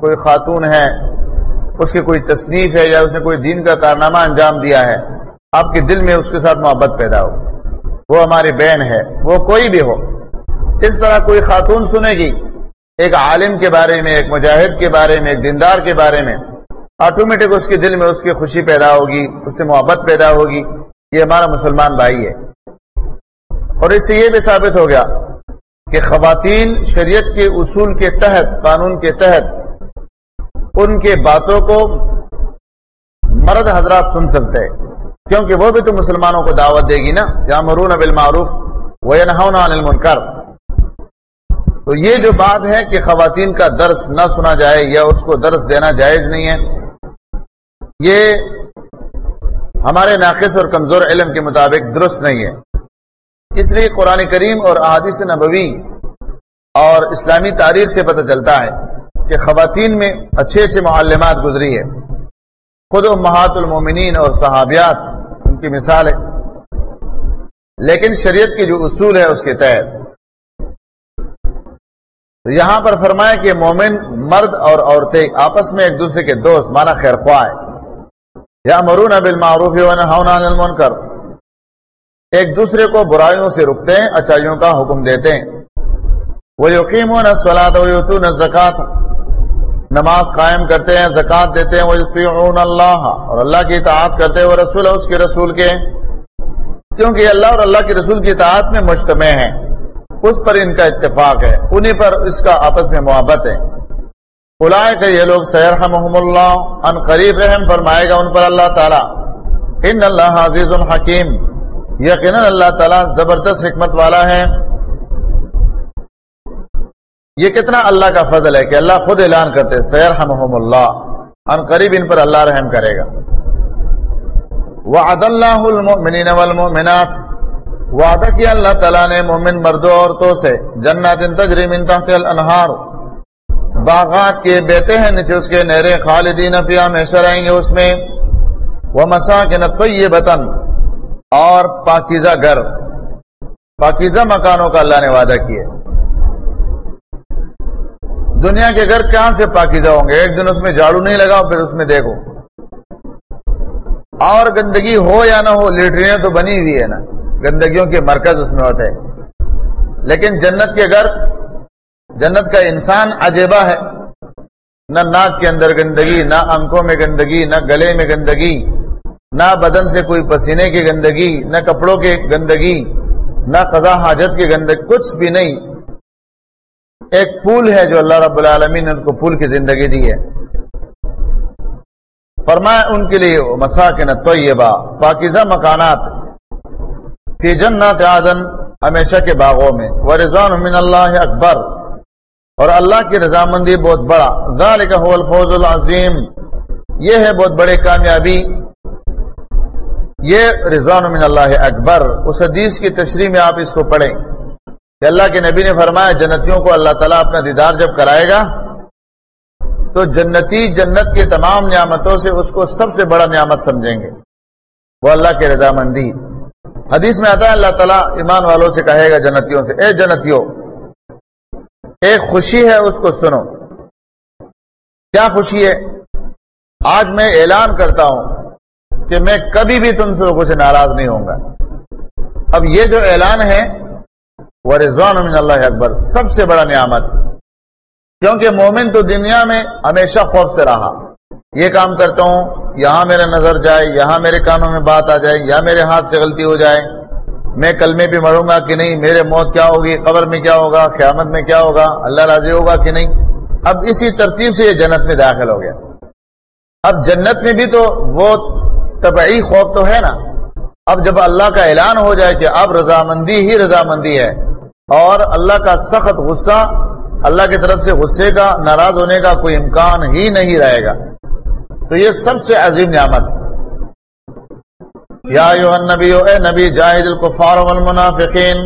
کوئی خاتون ہے، اس کی کوئی تصنیف ہے یا اس نے کوئی دین کا کارنامہ انجام دیا ہے، آپ کے دل میں اس کے ساتھ محبت پیدا ہو۔ وہ ہماری بہن ہے، وہ کوئی بھی ہو۔ اس طرح کوئی خاتون سنے گی۔ ایک عالم کے بارے میں، ایک مجاہد کے بارے میں، ایک دیندار کے بارے میں آٹومیٹک اس کے دل میں اس کی خوشی پیدا ہوگی، اس سے محبت پیدا ہوگی۔ یہ ہمارا مسلمان بھائی ہے۔ اور اس سے یہ بھی ثابت ہو گیا کہ خواتین شریعت کے اصول کے تحت، قانون کے تحت ان کے باتوں کو مرد حضرات سن سکتے ہیں۔ کیونکہ وہ بھی تو مسلمانوں کو دعوت دے گی نا۔ یا مرون اب المعروف المنکر۔ تو یہ جو بات ہے کہ خواتین کا درس نہ سنا جائے یا اس کو درس دینا جائز نہیں ہے، یہ ہمارے ناقص اور کمزور علم کے مطابق درست نہیں ہے۔ اس لیے قرآن کریم اور احادیث نبوی اور اسلامی تاریخ سے پتہ چلتا ہے کہ خواتین میں اچھے اچھے معلمات گزری ہے خود و محات المومنین اور صحابیات ان کی مثال ہے۔ لیکن شریعت کے جو اصول ہے اس کے تحت۔ یہاں پر فرمایا کہ مومن مرد اور عورتیں آپس میں ایک دوسرے کے دوست مانا خیر خواہ یا مرون ابل معروف کر ایک دوسرے کو برائیوں سے رکتے ہیں اچائیوں کا حکم دیتے ہیں۔ وہ یقین و نہ زکات نماز قائم کرتے ہیں، زکات دیتے ہیں۔ وہ اللہ اور اللہ کی اطاعت کرتے ہیں، وہ رسول اس کے رسول کے۔ کیونکہ اللہ اور اللہ کے رسول کی اطاعت میں مجتمع ہیں۔ اس پر ان کا اتفاق ہے، انہی پر اس کا آپس میں محبت ہے۔ بلائے کہ یہ لوگ سیر اللہ ان قریب رحم فرمائے گا ان پر اللہ تعالیٰ۔ ان اللہ عزیز الحکیم یقینا اللہ تعالیٰ زبردست حکمت والا ہے۔ یہ کتنا اللہ کا فضل ہے کہ اللہ خود اعلان کرتے سیر ہم اللہ ان قریب ان پر اللہ رحم کرے گا۔ وعد اللہ المؤمنین والمؤمنات۔ وعدہ کیا اللہ تعالیٰ نے مومن مردوں عورتوں سے۔ جنات تجری من تحت الانہار۔ باغات کے بیتے ہیں نیچے اس کے نہریں خالدین فی ہمیشہ رہیں گے اس میں۔ وہ طیبتن اور پاکیزہ گھر، پاکیزہ مکانوں کا اللہ نے وعدہ کیا۔ دنیا کے گھر کہاں سے پاکیزہ ہوں گے؟ ایک دن اس میں جھاڑو نہیں لگاؤ، پھر اس میں دیکھو۔ اور گندگی ہو یا نہ ہو لیٹرین تو بنی ہوئی ہے نا۔ گندگیوں کے مرکز اس میں ہوتے ہیں۔ لیکن جنت کے گھر، جنت کا انسان عجیبہ ہے۔ نہ ناک کے اندر گندگی، نہ آنکھوں میں گندگی، نہ گلے میں گندگی۔ نہ بدن سے کوئی پسینے کی گندگی، نہ کپڑوں کی گندگی، نہ قضا حاجت کی گندگی، کچھ بھی نہیں۔ ایک پول ہے جو اللہ رب العالمین نے ان کو پول کی زندگی دی ہے۔ فرمایا ان کے لیے مساکن طیبہ، پاکیزہ مکانات۔ فی جنات عدن، ہمیشہ کے باغوں میں۔ ورضوان من اللہ اکبر۔ اور اللہ کی رضامندی بہت بڑا۔ ذالک هو الفوز العظیم۔ یہ ہے بہت بڑے کامیابی۔ یہ رضوان من اللہ اکبر، اس حدیث کی تشریح میں آپ اس کو پڑھیں۔ کہ اللہ کے نبی نے فرمایا، جنتیوں کو اللہ تعالیٰ اپنا دیدار جب کرائے گا، تو جنتی جنت کے تمام نعمتوں سے اس کو سب سے بڑا نعمت سمجھیں گے۔ وہ اللہ کے رضامندی۔ حدیث میں آتا ہے، اللہ تعالیٰ ایمان والوں سے کہے گا، جنتیوں سے، اے جنتیوں، ایک خوشی ہے، اس کو سنو۔ کیا خوشی ہے؟ آج میں اعلان کرتا ہوں کہ میں کبھی بھی تم سے لوگوں سے ناراض نہیں ہوں گا۔ اب یہ جو اعلان ہے، وہ رضوان من اللہ اکبر سب سے بڑا نعمت۔ کیونکہ مومن تو دنیا میں ہمیشہ خوف سے رہا۔ یہ کام کرتا ہوں، یہاں میرا نظر جائے، یہاں میرے کانوں میں بات آ جائے، یا میرے ہاتھ سے غلطی ہو جائے۔ میں کل میں بھی مروں گا کہ نہیں، میرے موت کیا ہوگی، قبر میں کیا ہوگا، قیامت میں کیا ہوگا، اللہ راضی ہوگا کہ نہیں؟ اب اسی ترتیب سے یہ جنت میں داخل ہو گیا۔ اب جنت میں بھی تو وہ طبعی خوف تو ہے نا۔ اب جب اللہ کا اعلان ہو جائے کہ اب رضامندی ہی رضامندی ہے اور اللہ کا سخت غصہ اللہ کی طرف سے غصے کا، ناراض ہونے کا کوئی امکان ہی نہیں رہے گا۔ تو یہ سب سے عظیم نعمت۔ یا نبی اے نبی، جاہد الکفار والمنافقین۔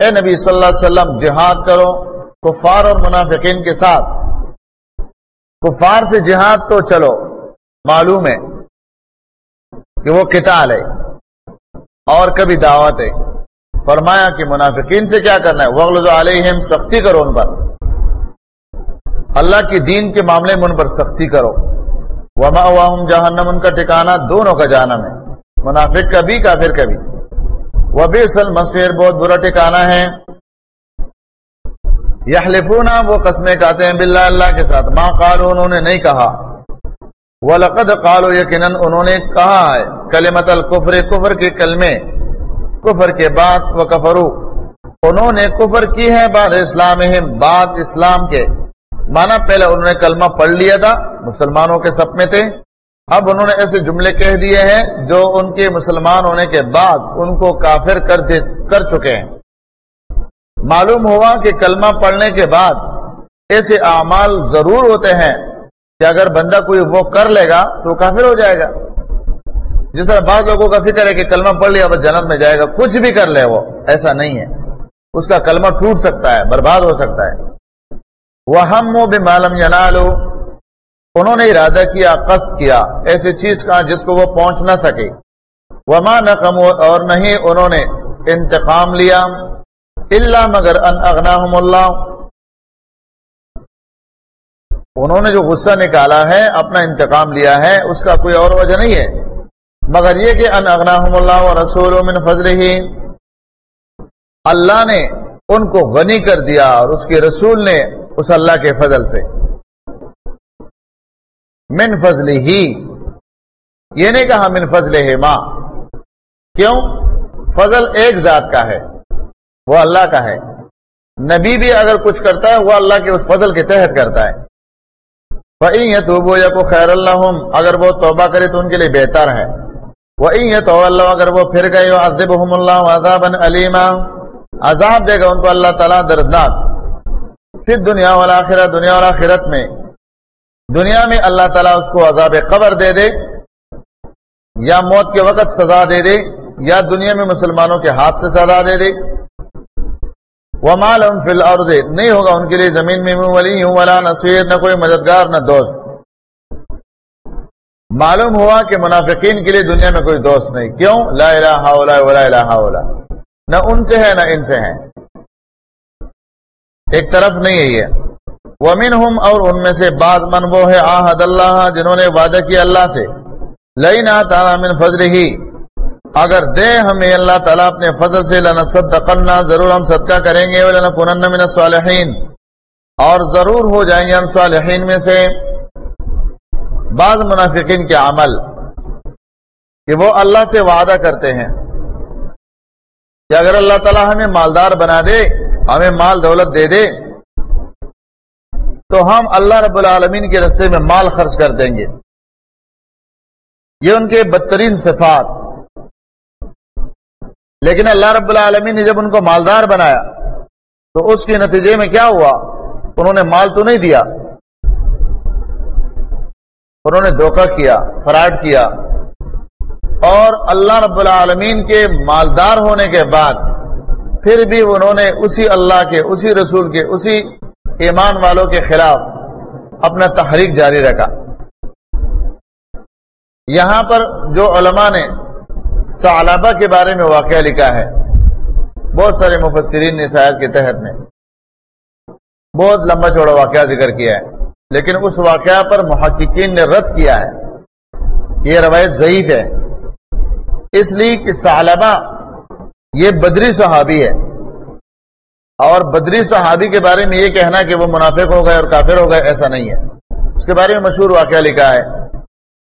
اے نبی صلی اللہ علیہ وسلم، جہاد کرو کفار اور منافقین کے ساتھ۔ کفار سے جہاد تو چلو، معلوم ہے۔ کہ وہ کتال ہے اور کبھی دعوت ہے۔ فرمایا کہ منافقین سے کیا کرنا ہے؟ وغل علیہم سختی کرو ان پر۔ اللہ کی دین کے معاملے میں ان پر سختی کرو۔ وما جہنم ان کا ٹھکانا دونوں کا جہنم ہے۔ منافق کا بھی کافر کا بھی وہ بھی اصل مصفیر بہت برا ٹھکانا ہے۔ یحلفون وہ قسمیں کہتے ہیں باللہ اللہ کے ساتھ۔ ماں قالو انہوں نے نہیں کہا۔ وَلَقَدْ قَالُوا یقیناً انہوں نے کہا ہے، کلمت الکفر، کفر کے کلمے، کفر کے بعد وہ کفرو انہوں نے کفر کی ہے بعد اسلام بعد اسلام کے۔ مانا پہلے انہوں نے کلمہ پڑھ لیا تھا، مسلمانوں کے سب میں تھے۔ اب انہوں نے ایسے جملے کہہ دیے ہیں جو ان کے مسلمان ہونے کے بعد ان کو کافر کر دے، کر چکے ہیں۔ معلوم ہوا کہ کلمہ پڑھنے کے بعد ایسے اعمال ضرور ہوتے ہیں۔ کہ اگر بندہ کوئی وہ کر لے گا تو وہ کافر ہو جائے گا۔ جس طرح بعض لوگوں کا فکر ہے کہ کلمہ پڑھ لیا بس جنت میں جائے گا، کچھ بھی کر لے وہ، ایسا نہیں ہے۔ اس کا کلمہ ٹوٹ سکتا ہے، برباد ہو سکتا ہے۔ وہ ہم و بالم انہوں نے ارادہ کیا، قصد کیا، ایسی چیز کا جس کو وہ پہنچ نہ سکے۔ وما نقم، اور نہیں انہوں نے انتقام لیا۔ اللہ مگر ان اغناہم اللہ انہوں نے جو غصہ نکالا ہے، اپنا انتقام لیا ہے، اس کا کوئی اور وجہ نہیں ہے۔ مگر یہ کہ ان اغناہم اللہ و رسول من فضل ہی اللہ نے ان کو غنی کر دیا اور اس کے رسول نے اس اللہ کے فضل سے۔ من فضل ہی یہ نہیں کہا من فضل ہے ماں کیوں؟ فضل ایک ذات کا ہے، وہ اللہ کا ہے۔ نبی بھی اگر کچھ کرتا ہے، وہ اللہ کے اس فضل کے تحت کرتا ہے۔ تو خیر اللہ اگر وہ توبہ کرے تو ان کے لیے بہتر ہے۔ وہ تو اللہ اگر وہ پھر گئے عذب اللہ عذاب علیما عذاب دے گا ان کو اللہ تعالیٰ دردناک۔ پھر دنیا والا آخرت دنیا والا آخرت میں۔ دنیا میں اللہ تعالیٰ اس کو عذاب قبر دے دے، یا موت کے وقت سزا دے دے، یا دنیا میں مسلمانوں کے ہاتھ سے سزا دے دے۔ وہ مال فی الارض نہیں ہوگا ان کے لیے زمین میں ولی ہوں، ولا نصیر، نہ کوئی مددگار، نہ دوست۔ معلوم ہوا کہ منافقین کے لیے دنیا میں کوئی دوست نہیں۔ کیوں؟ لا الہ الا ولا الہ الا نہ ان سے ہے، نہ ان سے ہے۔ ایک طرف نہیں ہے یہ۔ ومن اور ان میں سے بعض من وہ ہے آحد اللہ، جنہوں نے وعدہ کیا اللہ سے۔ لئی نہ تعالیٰ من فضل ہی اگر دے ہمیں اللہ تعالیٰ اپنے فضل سے لنصدقنا ضرور ہم صدقہ کریں گے ولنکونن من الصالحین اور ضرور ہو جائیں گے ہم صالحین میں سے۔ بعض منافقین کے عمل کہ وہ اللہ سے وعدہ کرتے ہیں کہ اگر اللہ تعالیٰ ہمیں مالدار بنا دے، ہمیں مال دولت دے دے، تو ہم اللہ رب العالمین کے رستے میں مال خرچ کر دیں گے۔ یہ ان کے بدترین صفات۔ لیکن اللہ رب العالمین نے جب ان کو مالدار بنایا، تو اس کے نتیجے میں کیا ہوا؟ انہوں نے مال تو نہیں دیا، انہوں نے دھوکہ کیا، فراڈ کیا۔ اور اللہ رب العالمین کے مالدار ہونے کے بعد پھر بھی انہوں نے اسی اللہ کے، اسی رسول کے، اسی ایمان والوں کے خلاف اپنا تحریک جاری رکھا۔ یہاں پر جو علماء نے سالابہ کے بارے میں واقعہ لکھا ہے۔ بہت سارے مفسرین نے شاید کے تحت میں بہت لمبا چوڑا واقعہ ذکر کیا ہے، لیکن اس واقعہ پر محققین نے رد کیا ہے۔ یہ روایت ضعیف ہے۔ اس لیے کہ سالبہ یہ بدری صحابی ہے۔ اور بدری صحابی کے بارے میں یہ کہنا کہ وہ منافق ہو گئے اور کافر ہو گئے، ایسا نہیں ہے۔ اس کے بارے میں مشہور واقعہ لکھا ہے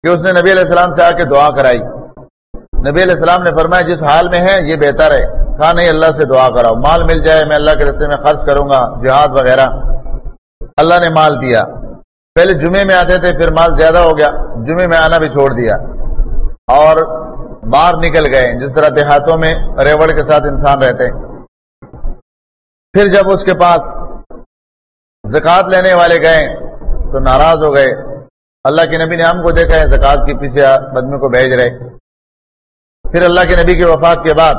کہ اس نے نبی علیہ السلام سے آ کے دعا کرائی۔ نبی علیہ السلام نے فرمایا، جس حال میں ہے یہ بہتر ہے۔ کہا، نہیں، اللہ سے دعا کراؤ۔ مال مل جائے، میں اللہ کے رستے میں خرچ کروں گا، جہاد وغیرہ۔ اللہ نے مال دیا۔ پہلے جمعے میں آتے تھے، پھر مال زیادہ ہو گیا۔ جمعے میں آنا بھی چھوڑ دیا۔ اور باہر نکل گئے، جس طرح دیہاتوں میں ریوڑ کے ساتھ انسان رہتے۔ پھر جب اس کے پاس زکوٰۃ لینے والے گئے، تو ناراض ہو گئے۔ اللہ کے نبی نے ہم کو دیکھا ہے، زکوٰۃ کے پیچھے بدمی کو بھیج رہے۔ پھر اللہ کے نبی کے وفات کے بعد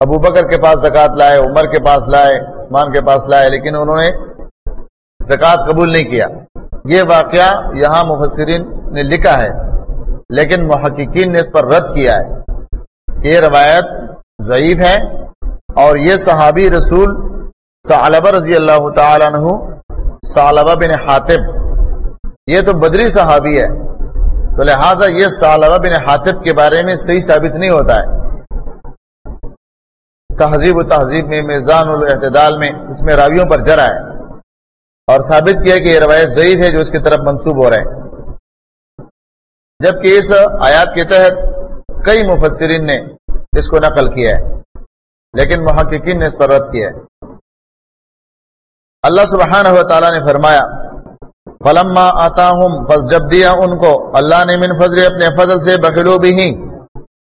ابو بکر کے پاس زکوٰۃ لائے، عمر کے پاس لائے، عثمان کے پاس لائے، لیکن انہوں نے زکوٰۃ قبول نہیں کیا۔ یہ واقعہ یہاں مفسرین نے لکھا ہے، لیکن محققین نے اس پر رد کیا ہے کہ یہ روایت ضعیف ہے اور یہ صحابی رسول صالبہ رضی اللہ تعالیٰ عنہ صالبہ بن حاطب یہ تو بدری صحابی ہے۔ تو لہٰذا یہ سالبہ بن حاطب کے بارے میں صحیح ثابت نہیں ہوتا ہے۔ تہذیب و تہذیب میں، میزان الاعتدال میں اس میں راویوں پر جرا ہے۔ اور ثابت کیا کہ یہ روایت ضعیف ہے جو اس کی طرف منسوب ہو رہے ہیں جبکہ اس آیات کے تحت کئی مفسرین نے اس کو نقل کیا ہے، لیکن محققین نے اس پر رد کیا ہے۔ اللہ سبحانہ و تعالیٰ نے فرمایا فلما آتا ہوں فض جب دیا ان کو، اللہ نے من فضل اپنے فضل سے بخلو بھی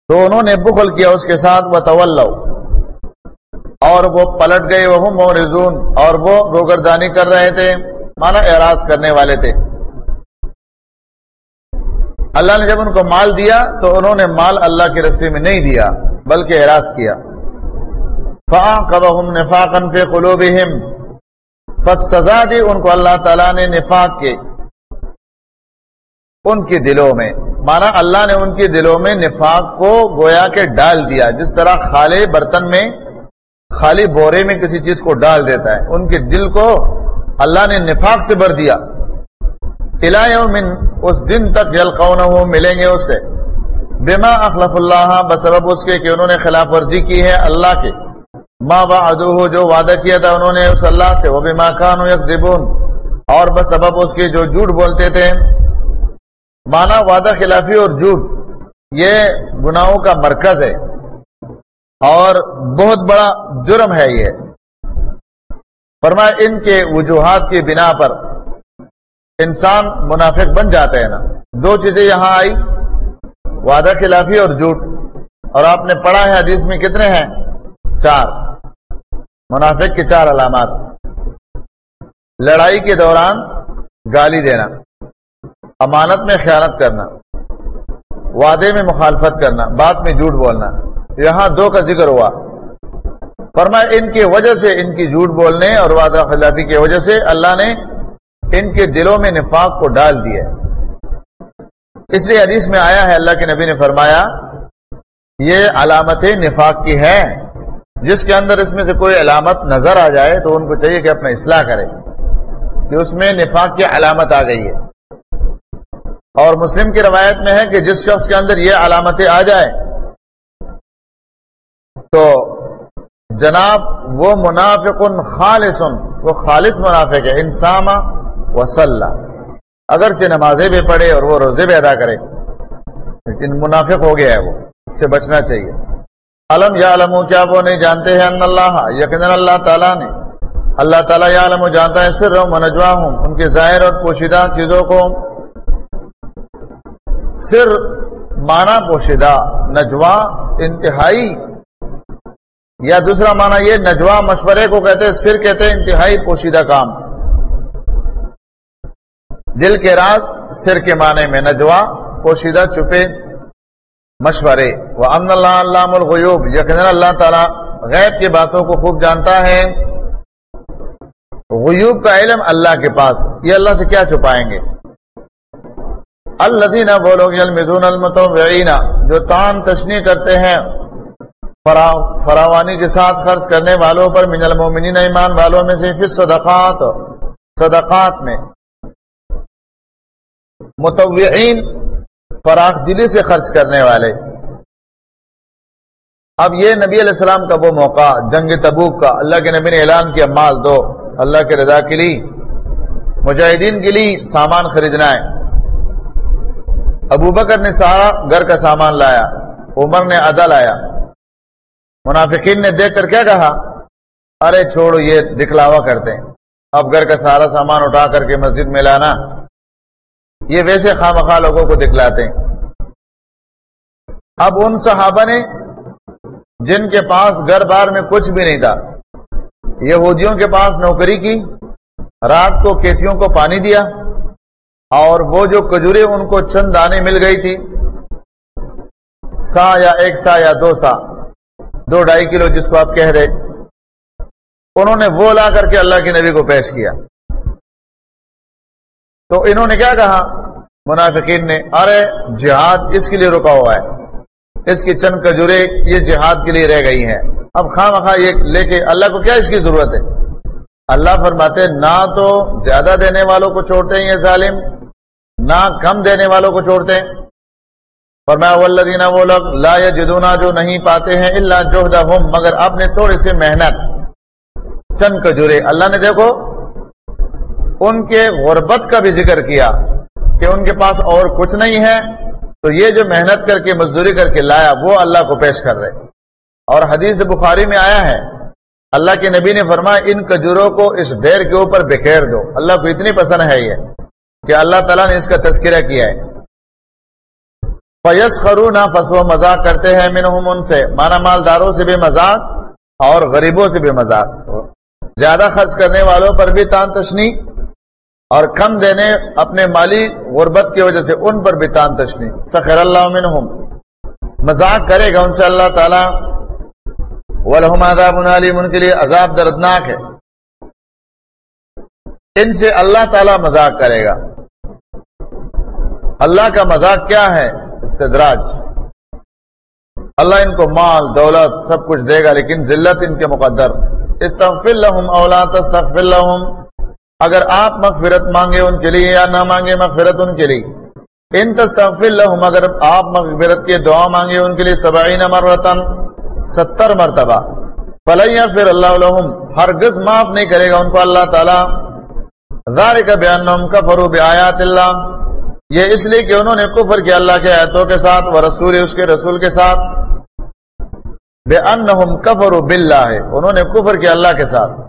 تو انہوں نے بخل کیا اس کے ساتھ وہ طول اور وہ پلٹ گئے وہ مورزون اور وہ روگردانی کر رہے تھے، مانا اعراض کرنے والے تھے۔ اللہ نے جب ان کو مال دیا، تو انہوں نے مال اللہ کے رستے میں نہیں دیا، بلکہ اعراض کیا۔ فاں کب ہم نفاقن پہ قلوب پس سزا دی ان کو اللہ تعالیٰ نے نفاق کے ان کے دلوں میں۔ مانا اللہ نے ان کے دلوں میں نفاق کو گویا کے ڈال دیا۔ جس طرح خالے برتن میں، خالی بورے میں کسی چیز کو ڈال دیتا ہے۔ ان کے دل کو اللہ نے نفاق سے بھر دیا۔ من اس دن تک ہو ملیں گے اس سے بما اخلف اللہ بسبب اس کے کہ انہوں نے خلاف ورزی کی ہے اللہ کے۔ ماں با جو وعدہ کیا تھا انہوں نے اس اللہ سے وہ بما خان یکذبون۔ اور بسبب اس کے جو جھوٹ بولتے تھے۔ مانا وعدہ خلافی اور جھوٹ، یہ گناہوں کا مرکز ہے۔ اور بہت بڑا جرم ہے یہ۔ فرمایا، ان کے وجوہات کی بنا پر انسان منافق بن جاتے ہیں نا۔ دو چیزیں یہاں آئی، وعدہ خلافی اور جھوٹ۔ اور آپ نے پڑھا ہے حدیث میں کتنے ہیں؟ چار۔ منافق کے چار علامات لڑائی کے دوران گالی دینا، امانت میں خیانت کرنا، وعدے میں مخالفت کرنا، بات میں جھوٹ بولنا، یہاں دو کا ذکر ہوا۔ فرما ان کی وجہ سے ان کی جھوٹ بولنے اور وعدہ خلافی کی وجہ سے اللہ نے ان کے دلوں میں نفاق کو ڈال دیا اس لیے حدیث میں آیا ہے، اللہ کے نبی نے فرمایا، یہ علامت نفاق کی ہے جس کے اندر اس میں سے کوئی علامت نظر آ جائے تو ان کو چاہیے کہ اپنا اصلاح کرے کہ اس میں نفاق کی علامت آ گئی ہے۔ اور مسلم کی روایت میں ہے کہ جس شخص کے اندر یہ علامتیں آ جائے تو جناب وہ منافق خالص، وہ خالص منافق ہے انسام وسلح اگرچہ نمازیں بھی پڑھے اور وہ روزے بھی ادا کرے، لیکن منافق ہو گیا ہے وہ، اس سے بچنا چاہیے۔ علم یا علم کیا وہ نہیں جانتے ہیں ان اللہ یقین اللہ تعالیٰ نے۔ اللہ تعالیٰ یا علم جانتا ہے سر منجوا ہوں ان کے ظاہر اور پوشیدہ چیزوں کو۔ سر مانا پوشیدہ نجوا انتہائی۔ یا دوسرا معنی یہ نجوا مشورے کو کہتے سر کہتے انتہائی پوشیدہ کام۔ دل کے راز سر کے معنی میں نجوا پوشیدہ چپے۔ مشورے وہ امن اللہ اللہ الغیوب یقین اللہ تعالیٰ غیب کی باتوں کو خوب جانتا ہے۔ غیوب کا علم اللہ کے پاس، یہ اللہ سے کیا چھپائیں گے؟ اللہ وہ لوگ جو تان تشنی کرتے ہیں فراوانی کے ساتھ خرچ کرنے والوں پر، من المومنین ایمان والوں میں سے پھر صدقات صدقات میں۔ متوعین فراخ دلی سے خرچ کرنے والے۔ اب یہ نبی علیہ السلام کا وہ موقع، جنگ تبوک کا۔ اللہ کے نبی نے اعلان کیا، مال دو، اللہ کے رضا کے لیے۔ مجاہدین کے لیے سامان خریدنا ہے۔ ابو بکر نے سارا گھر کا سامان لایا، عمر نے ادا لایا۔ منافقین نے دیکھ کر کیا کہا، ارے چھوڑو، یہ دکھلاوا کرتے ہیں۔ اب گھر کا سارا سامان اٹھا کر کے مسجد میں لانا۔ یہ ویسے خواہ مخواہ لوگوں کو دکھلاتے ہیں۔ اب ان صحابہ نے جن کے پاس گھر بار میں کچھ بھی نہیں تھا، یہودیوں کے پاس نوکری کی، رات کو کیتیوں کو پانی دیا اور وہ جو کجورے ان کو چند دانے مل گئی تھی، سا یا ایک سا یا دو سا، دو ڈھائی کلو جس کو آپ کہہ رہے، انہوں نے وہ لا کر کے اللہ کے نبی کو پیش کیا۔ تو انہوں نے کیا کہا؟ منافقین نے، ارے، جہاد اس کے لیے رکا ہوا ہے۔ اس کی چند کجورے یہ جہاد کے لیے رہ گئی ہیں۔ اب خواہ مخواہ یہ لے کے اللہ کو کیا اس کی ضرورت ہے؟ اللہ فرماتے نہ تو زیادہ دینے والوں کو چھوڑتے ہیں یہ ظالم، نہ کم دینے والوں کو چھوڑتے ہیں۔ فرمایا، والذین وہ لوگ لا یجدونا جو نہیں پاتے ہیں اللہ جوہدہم مگر اپنے تھوڑے سے محنت۔ چند کجورے اللہ نے دیکھو ان کے غربت کا بھی ذکر کیا کہ ان کے پاس اور کچھ نہیں ہے، تو یہ جو محنت کر کے، مزدوری کر کے لایا، وہ اللہ کو پیش کر رہے۔ اور حدیث بخاری میں آیا ہے، اللہ کے نبی نے فرمایا، ان کجوروں کو اس ڈیر کے اوپر بکھیر دو۔ اللہ کو اتنی پسند ہے یہ کہ اللہ تعالیٰ نے اس کا تذکرہ کیا ہے۔ فیس خرو نہ پس وہ مذاق کرتے ہیں منہم ان سے۔ مانا مالداروں سے بھی مذاق اور غریبوں سے بھی مذاق۔ زیادہ خرچ کرنے والوں پر بھی تان تشنی۔ اور کم دینے اپنے مالی غربت کی وجہ سے ان پر بھی تان تشنی. سخر اللہ منہم. مذاق کرے گا ان سے اللہ تعالیٰ. ولہم عذاب علیم ان کے لیے عذاب دردناک ہے. ان سے اللہ تعالیٰ مذاق کرے گا. اللہ کا مذاق کیا ہے؟ استدراج. اللہ ان کو مال، دولت، سب کچھ دے گا، لیکن ذلت ان کے مقدر. استغفر لهم او لا تستغفر لهم. اگر آپ مغفرت مانگے ان کے لیے یا نہ مانگے مغفرت ان کے لیے۔ ان تستغفر لهم اگر آپ مغفرت کی دعا مانگے ان کے لیے سبعین مرتن ستر مرتبہ۔ فلن یغفر اللہ لهم، ہرگز معاف نہیں کرے گا ان کو اللہ تعالی۔ ذالک بانهم کفروا بآیات اللہ یہ اس لیے کہ انہوں نے کفر کیا اللہ کے آیتوں کے ساتھ وہ رسول اس کے رسول کے ساتھ۔ بے ان کفر باللہ انہوں نے کفر کیا اللہ کے ساتھ۔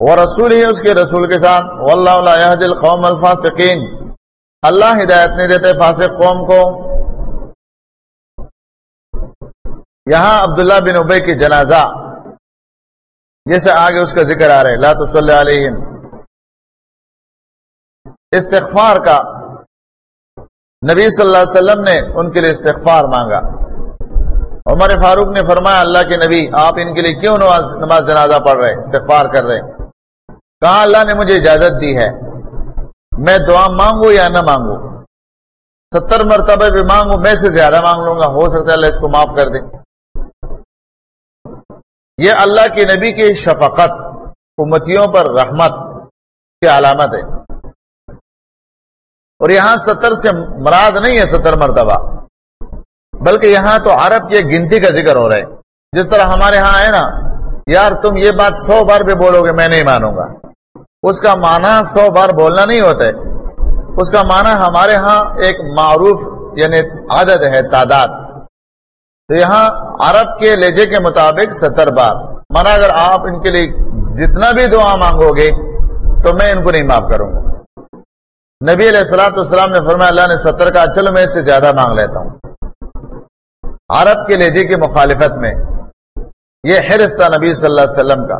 وہ رسول ہی اس کے رسول کے ساتھ۔ واللہ دل قوم الفاسقین۔ اللہ ہدایت نہیں دیتے فاسق قوم کو۔ یہاں عبداللہ بن ابے کی جنازہ۔ جیسے آگے اس کا ذکر آ رہا ہے۔ لا صلی علیہ استغفار کا۔ نبی صلی اللہ علیہ وسلم نے ان کے لیے استغفار مانگا۔ عمر فاروق نے فرمایا، اللہ کے نبی، آپ ان کے لیے کیوں نماز نماز جنازہ پڑھ رہے استغفار کر رہے کہا اللہ نے مجھے اجازت دی ہے، میں دعا مانگوں یا نہ مانگوں؟ ستر مرتبہ بھی مانگوں، میں سے زیادہ مانگ لوں گا، ہو سکتا ہے اللہ اس کو معاف کر دے۔ یہ اللہ کے نبی کی شفقت، امتیوں پر رحمت کی علامت ہے۔ اور یہاں ستر سے مراد نہیں ہے ستر مرتبہ، بلکہ یہاں تو عرب کی گنتی کا ذکر ہو رہا ہے۔ جس طرح ہمارے ہاں ہے نا یار تم یہ بات سو بار بھی بولو گے، میں نہیں مانوں گا۔ اس کا معنی سو بار بولنا نہیں ہوتا ہے اس کا معنی ہمارے ہاں ایک معروف یعنی عادت ہے، تعداد۔ تو یہاں عرب کے لہجے کے مطابق ستر بار۔ مانا اگر آپ ان کے لیے جتنا بھی دعا مانگو گے، تو میں ان کو نہیں معاف کروں گا۔ نبی علیہ السلام السلام نے فرمایا، اللہ نے ستر کا چلو میں اس سے زیادہ مانگ لیتا ہوں۔ عرب کے لہجے کی مخالفت میں یہ حرص تھا نبی صلی اللہ علیہ وسلم کا۔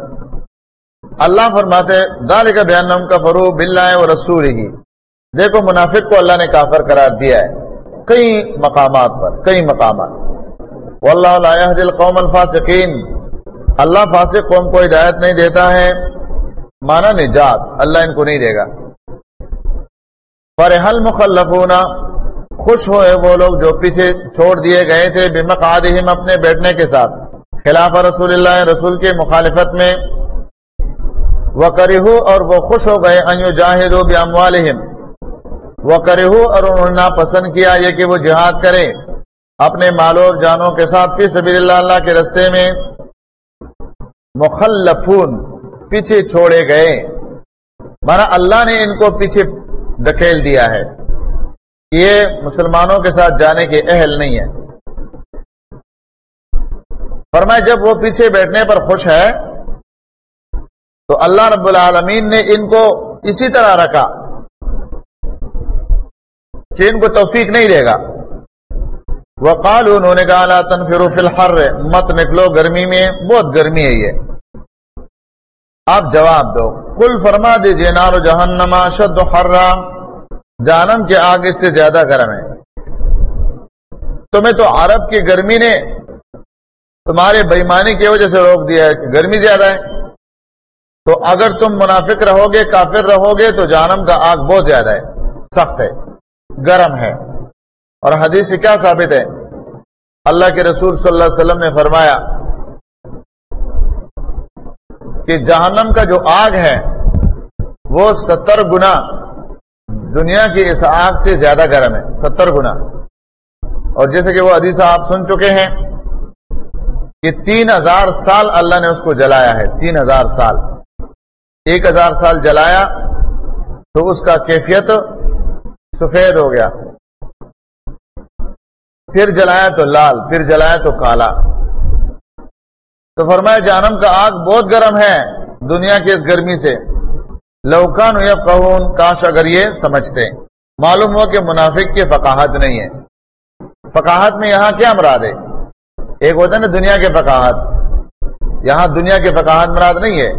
اللہ فرماتے دال کا بیان کا فرو بل و رسول ہی دیکھو، منافق کو اللہ نے کافر قرار دیا ہے۔ کئی مقامات پر، کئی مقامات۔ واللہ قوم الفاسقین۔ اللہ فاسق قوم کو ہدایت نہیں دیتا ہے، مانا نجات۔ اللہ ان کو نہیں دے گا۔ فرحل مخلفون خوش ہوئے وہ لوگ جو پیچھے چھوڑ دیے گئے تھے، بمقعدہم اپنے بیٹھنے کے ساتھ۔ خلاف رسول اللہ، رسول کے مخالفت میں وکرہو اور وہ خوش ہو گئے ان یجاہدوا باموالہم وکرہو اور انہوں نے پسند کیا یہ کہ وہ جہاد کرے۔ اپنے مالوں اور جانوں کے ساتھ فی سبیل اللہ اللہ کے رستے میں مخلفون پیچھے چھوڑے گئے۔ مانا اللہ نے ان کو پیچھے دکھیل دیا ہے۔ یہ مسلمانوں کے ساتھ جانے کے اہل نہیں ہے فرمائے جب وہ پیچھے بیٹھنے پر خوش ہے، تو اللہ رب العالمین نے ان کو اسی طرح رکھا کہ ان کو توفیق نہیں دے گا۔ وہ قال انہوں نے کہا، لا تنفروا فی الحر، مت نکلو، گرمی میں بہت گرمی ہے یہ۔ آپ جواب دو۔ کل فرما دیجیے نارو جہنما شد حرا جانم کے آگے سے زیادہ گرم ہے۔ تمہیں تو عرب کی گرمی نے تمہارے بےمانی کی وجہ سے روک دیا ہے کہ گرمی زیادہ ہے۔ تو اگر تم منافق رہو گے کافر رہو گے تو جانم کا آگ بہت زیادہ ہے۔ سخت ہے، گرم ہے۔ اور حدیث سے کیا ثابت ہے؟ اللہ کے رسول صلی اللہ علیہ وسلم نے فرمایا کہ جہنم کا جو آگ ہے، وہ ستر گنا دنیا کی اس آگ سے زیادہ گرم ہے۔ ستر گنا۔ اور جیسے کہ وہ حدیث آپ سن چکے ہیں کہ تین ہزار سال اللہ نے اس کو جلایا ہے، تین ہزار سال۔ ایک ہزار سال جلایا تو اس کا کیفیت سفید ہو گیا۔ پھر جلایا تو لال، پھر جلایا تو کالا۔ تو فرمایا جانم کا آگ بہت گرم ہے دنیا کی اس گرمی سے۔ لوکان یا قہون کاش اگر یہ سمجھتے۔ معلوم ہوا کہ منافق کی فقاہت نہیں ہے۔ فقاہت میں یہاں کیا مراد ہے؟ ایک ہوتا ہے نا دنیا کے فقاہت۔ یہاں دنیا کے فقاہت مراد نہیں ہے۔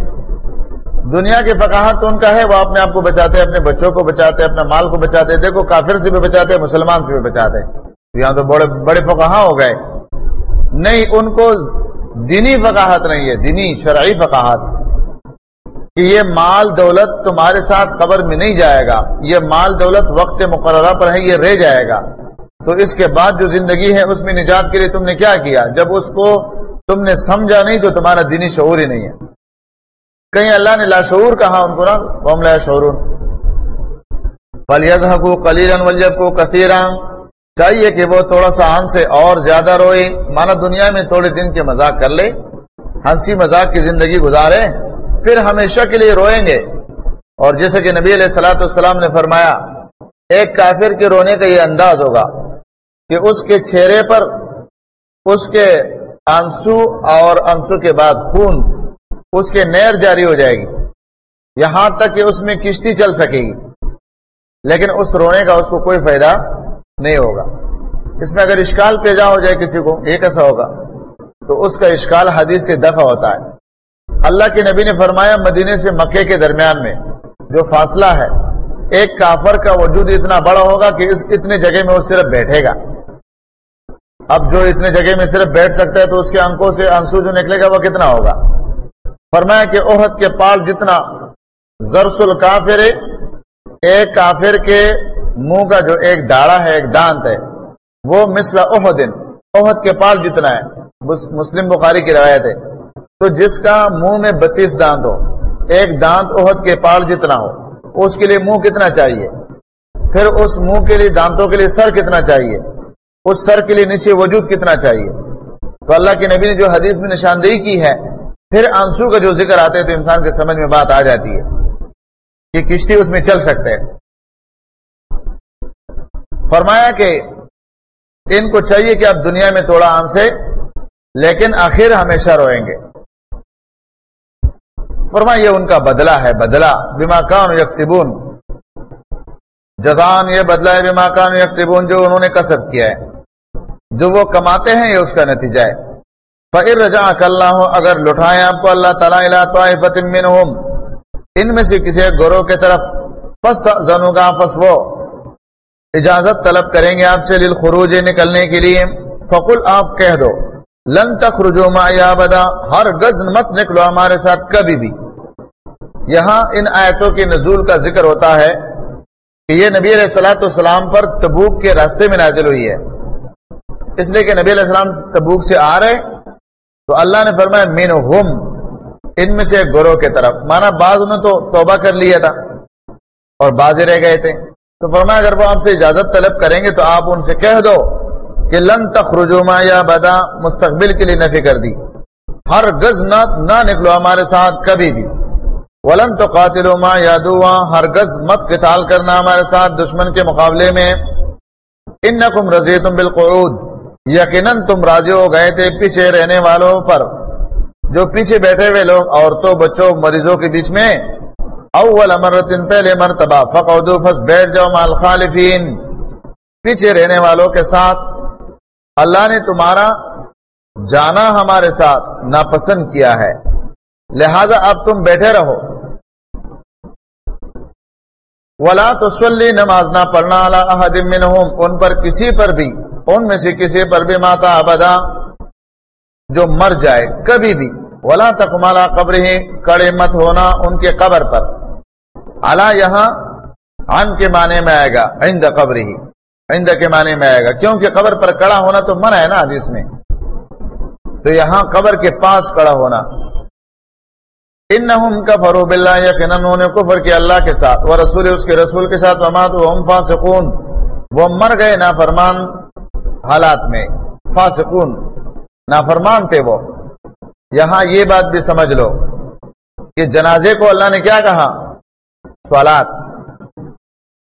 دنیا کے فقاہت تو ان کا ہے، وہ اپنے آپ کو بچاتے اپنے بچوں کو بچاتے اپنے مال کو بچاتے دیکھو، کافر سے بھی بچاتے مسلمان سے بھی بچاتے یہاں تو بڑے بڑے فقاہ ہو گئے۔ نہیں، ان کو دینی فقاہت نہیں ہے، دینی شرعی فقاہت۔ کہ یہ مال دولت تمہارے ساتھ قبر میں نہیں جائے گا، یہ مال دولت وقت مقررہ پر ہے، یہ رہ جائے گا۔ تو اس کے بعد جو زندگی ہے، اس میں نجات کے لیے تم نے کیا کیا؟ جب اس کو تم نے سمجھا نہیں تو تمہارا دینی شعور ہی نہیں ہے۔ کہیں اللہ نے لاشعور کہا ان کو نا قوم لا شعور فلیزحکو قلیلا ولیبکو کثیرا چاہیے کہ وہ تھوڑا سا آن سے اور زیادہ روئے۔ مانا دنیا میں تھوڑے دن کے مذاق کر لے۔ ہنسی مذاق کی زندگی گزارے۔ پھر ہمیشہ کے لیے روئیں گے۔ اور جیسے کہ نبی علیہ السلاۃ السلام نے فرمایا، ایک کافر کے رونے کا یہ انداز ہوگا۔ کہ اس کے چہرے پر اس کے آنسو اور آنسو کے بعد خون اس کے نیر جاری ہو جائے گی۔ یہاں تک کہ اس میں کشتی چل سکے گی۔ لیکن اس رونے کا اس کو کوئی فائدہ نہیں ہوگا۔ اس میں اگر اشکال پیدا ہو جائے کسی کو یہ کیسا ہوگا۔ تو اس کا اشکال حدیث سے دفع ہوتا ہے۔ اللہ کے نبی نے فرمایا، مدینے سے مکے کے درمیان میں جو فاصلہ ہے، ایک کافر کا وجود اتنا بڑا ہوگا کہ اس، اتنے جگہ میں وہ صرف بیٹھے گا۔ اب جو اتنے جگہ میں صرف بیٹھ سکتا ہے تو اس کے انکوں سے انسو جو نکلے گا وہ کتنا ہوگا؟ فرمایا کہ عہد کے پال جتنا زرس الکافر، ایک کافر کے منہ کا جو ایک داڑا ہے، ایک دانت ہے، وہ مثلا عہدن عہد کے پال جتنا ہے مسلم بخاری کی روایت ہے۔ تو جس کا منہ میں بتیس دانت ہو، ایک دانت عہد کے پال جتنا ہو، اس کے لیے منہ کتنا چاہیے؟ پھر اس منہ کے لیے دانتوں کے لیے سر کتنا چاہیے؟ اس سر کے لیے نیچے وجود کتنا چاہیے؟ تو اللہ کے نبی نے جو حدیث میں نشاندہی کی ہے، پھر آنسو کا جو ذکر آتے تو انسان کے سمجھ میں بات آ جاتی ہے کہ کشتی اس میں چل سکتے ہیں۔ فرمایا کہ ان کو چاہیے کہ اب دنیا میں تھوڑا آنسے، لیکن آخر ہمیشہ روئیں گے۔ فرمایا یہ ان کا بدلہ ہے، بدلہ۔ بیما کان یکسبون۔ جزان یہ بدلہ ہے بیما کان یکسبون، جو انہوں نے کسب کیا ہے۔ جو وہ کماتے ہیں یہ اس کا نتیجہ ہے۔ فر رجا اللہ اگر لٹھائے آپ کو اللہ تعالیٰ ان میں سے کسی گروہ کے طرف پس زنو گا پس وہ اجازت طلب کریں گے آپ سے خروج نکلنے کے لیے۔ فقل، آپ کہہ دو، لن تک رجو ما یا بدا ہر گز مت نکلو ہمارے ساتھ کبھی بھی۔ یہاں ان آیتوں کے نزول کا ذکر ہوتا ہے کہ یہ نبی علیہ السلاۃ السلام پر تبوک کے راستے میں نازل ہوئی ہے۔ اس لیے کہ نبی علیہ السلام تبوک سے آ رہے تو اللہ نے فرمایا مین ہوم ان میں سے ایک گروہ کے طرف۔ مانا بعض نے تو توبہ کر لیا تھا اور بعض رہ گئے تھے۔ تو فرمایا اگر وہ آپ سے اجازت طلب کریں گے تو آپ ان سے کہہ دو کہ لن تخرجوما یا بدا مستقبل کے لیے نفی کر دی۔ ہر گز نہ نہ نکلو ہمارے ساتھ کبھی بھی۔ ولن تو قاتل یا دعا ہر گز مت قتال کرنا ہمارے ساتھ دشمن کے مقابلے میں۔ ان نقم رضی تم بالقعود۔ یقیناً تم راضی ہو گئے تھے پیچھے رہنے والوں پر۔ جو پیچھے بیٹھے ہوئے لوگ عورتوں، بچوں، مریضوں کے بیچ میں، اول امرتن پہلے مرتبہ فقعدو فس بیٹھ جاؤ مال خالفین پیچھے رہنے والوں کے ساتھ۔ اللہ نے تمہارا جانا ہمارے ساتھ ناپسند کیا ہے۔ لہذا اب تم بیٹھے رہو۔ ولا تسلی، نماز نہ پڑھنا ان پر کسی پر بھی۔ ان میں سے کسی پر بھی ماتا ابدا جو مر جائے کبھی بھی، ولا تکمالا قبر ہی، کڑے مت ہونا ان کے قبر پر۔ اللہ یہاں ان کے معنی میں آئے گا، عند قبر ہی۔ عند کے معنی میں آئے گا، کیونکہ قبر پر کڑا ہونا تو منع ہے نا حدیث میں۔ تو یہاں قبر کے پاس کڑا ہونا۔ ان کا فروب اللہ انہوں نے کفر کیا اللہ کے ساتھ وہ رسول اس کے رسول کے ساتھ ومات وہ فاسقون۔ وہ مر گئے نافرمان۔ حالات میں۔ فاسقون، نافرمان تھے وہ۔ یہاں یہ بات بھی سمجھ لو کہ جنازے کو اللہ نے کیا کہا؟ سوالات۔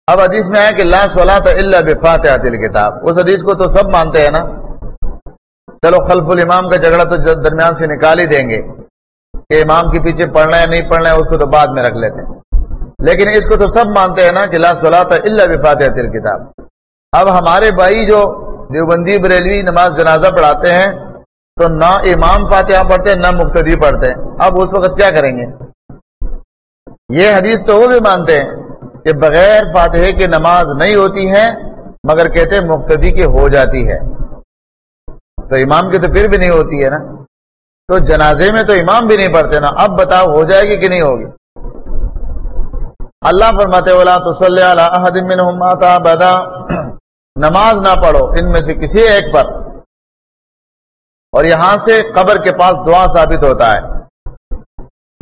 اب حدیث میں ہے کہ لا سولات اللہ بفات دل کتاب اس حدیث کو تو سب مانتے ہیں نا۔ چلو خلف الامام کا جھگڑا تو درمیان سے نکال ہی دیں گے۔ کہ امام کے پیچھے پڑھنا ہے، نہیں پڑھنا ہے، اس کو تو بعد میں رکھ لیتے ہیں۔ لیکن اس کو تو سب مانتے ہیں نا کہ لا سولات اللہ بفات دل کتاب اب ہمارے بھائی جو دیوبندی بریلوی نماز جنازہ پڑھاتے ہیں تو نہ امام فاتحہ پڑھتے ہیں، نہ مقتدی پڑھتے ہیں۔ اب اس وقت کیا کریں گے؟ یہ حدیث تو وہ بھی مانتے ہیں کہ بغیر فاتحے کی نماز نہیں ہوتی ہے مگر کہتے ہیں مقتدی کی ہو جاتی ہے۔ تو امام کی تو پھر بھی نہیں ہوتی ہے نا۔ تو جنازے میں تو امام بھی نہیں پڑھتے نا۔ اب بتاؤ، ہو جائے گی کہ نہیں ہوگی؟ اللہ فرماتے والا تو صلی بدا نماز نہ پڑھو، ان میں سے کسی ایک پر۔ اور یہاں سے قبر کے پاس دعا ثابت ہوتا ہے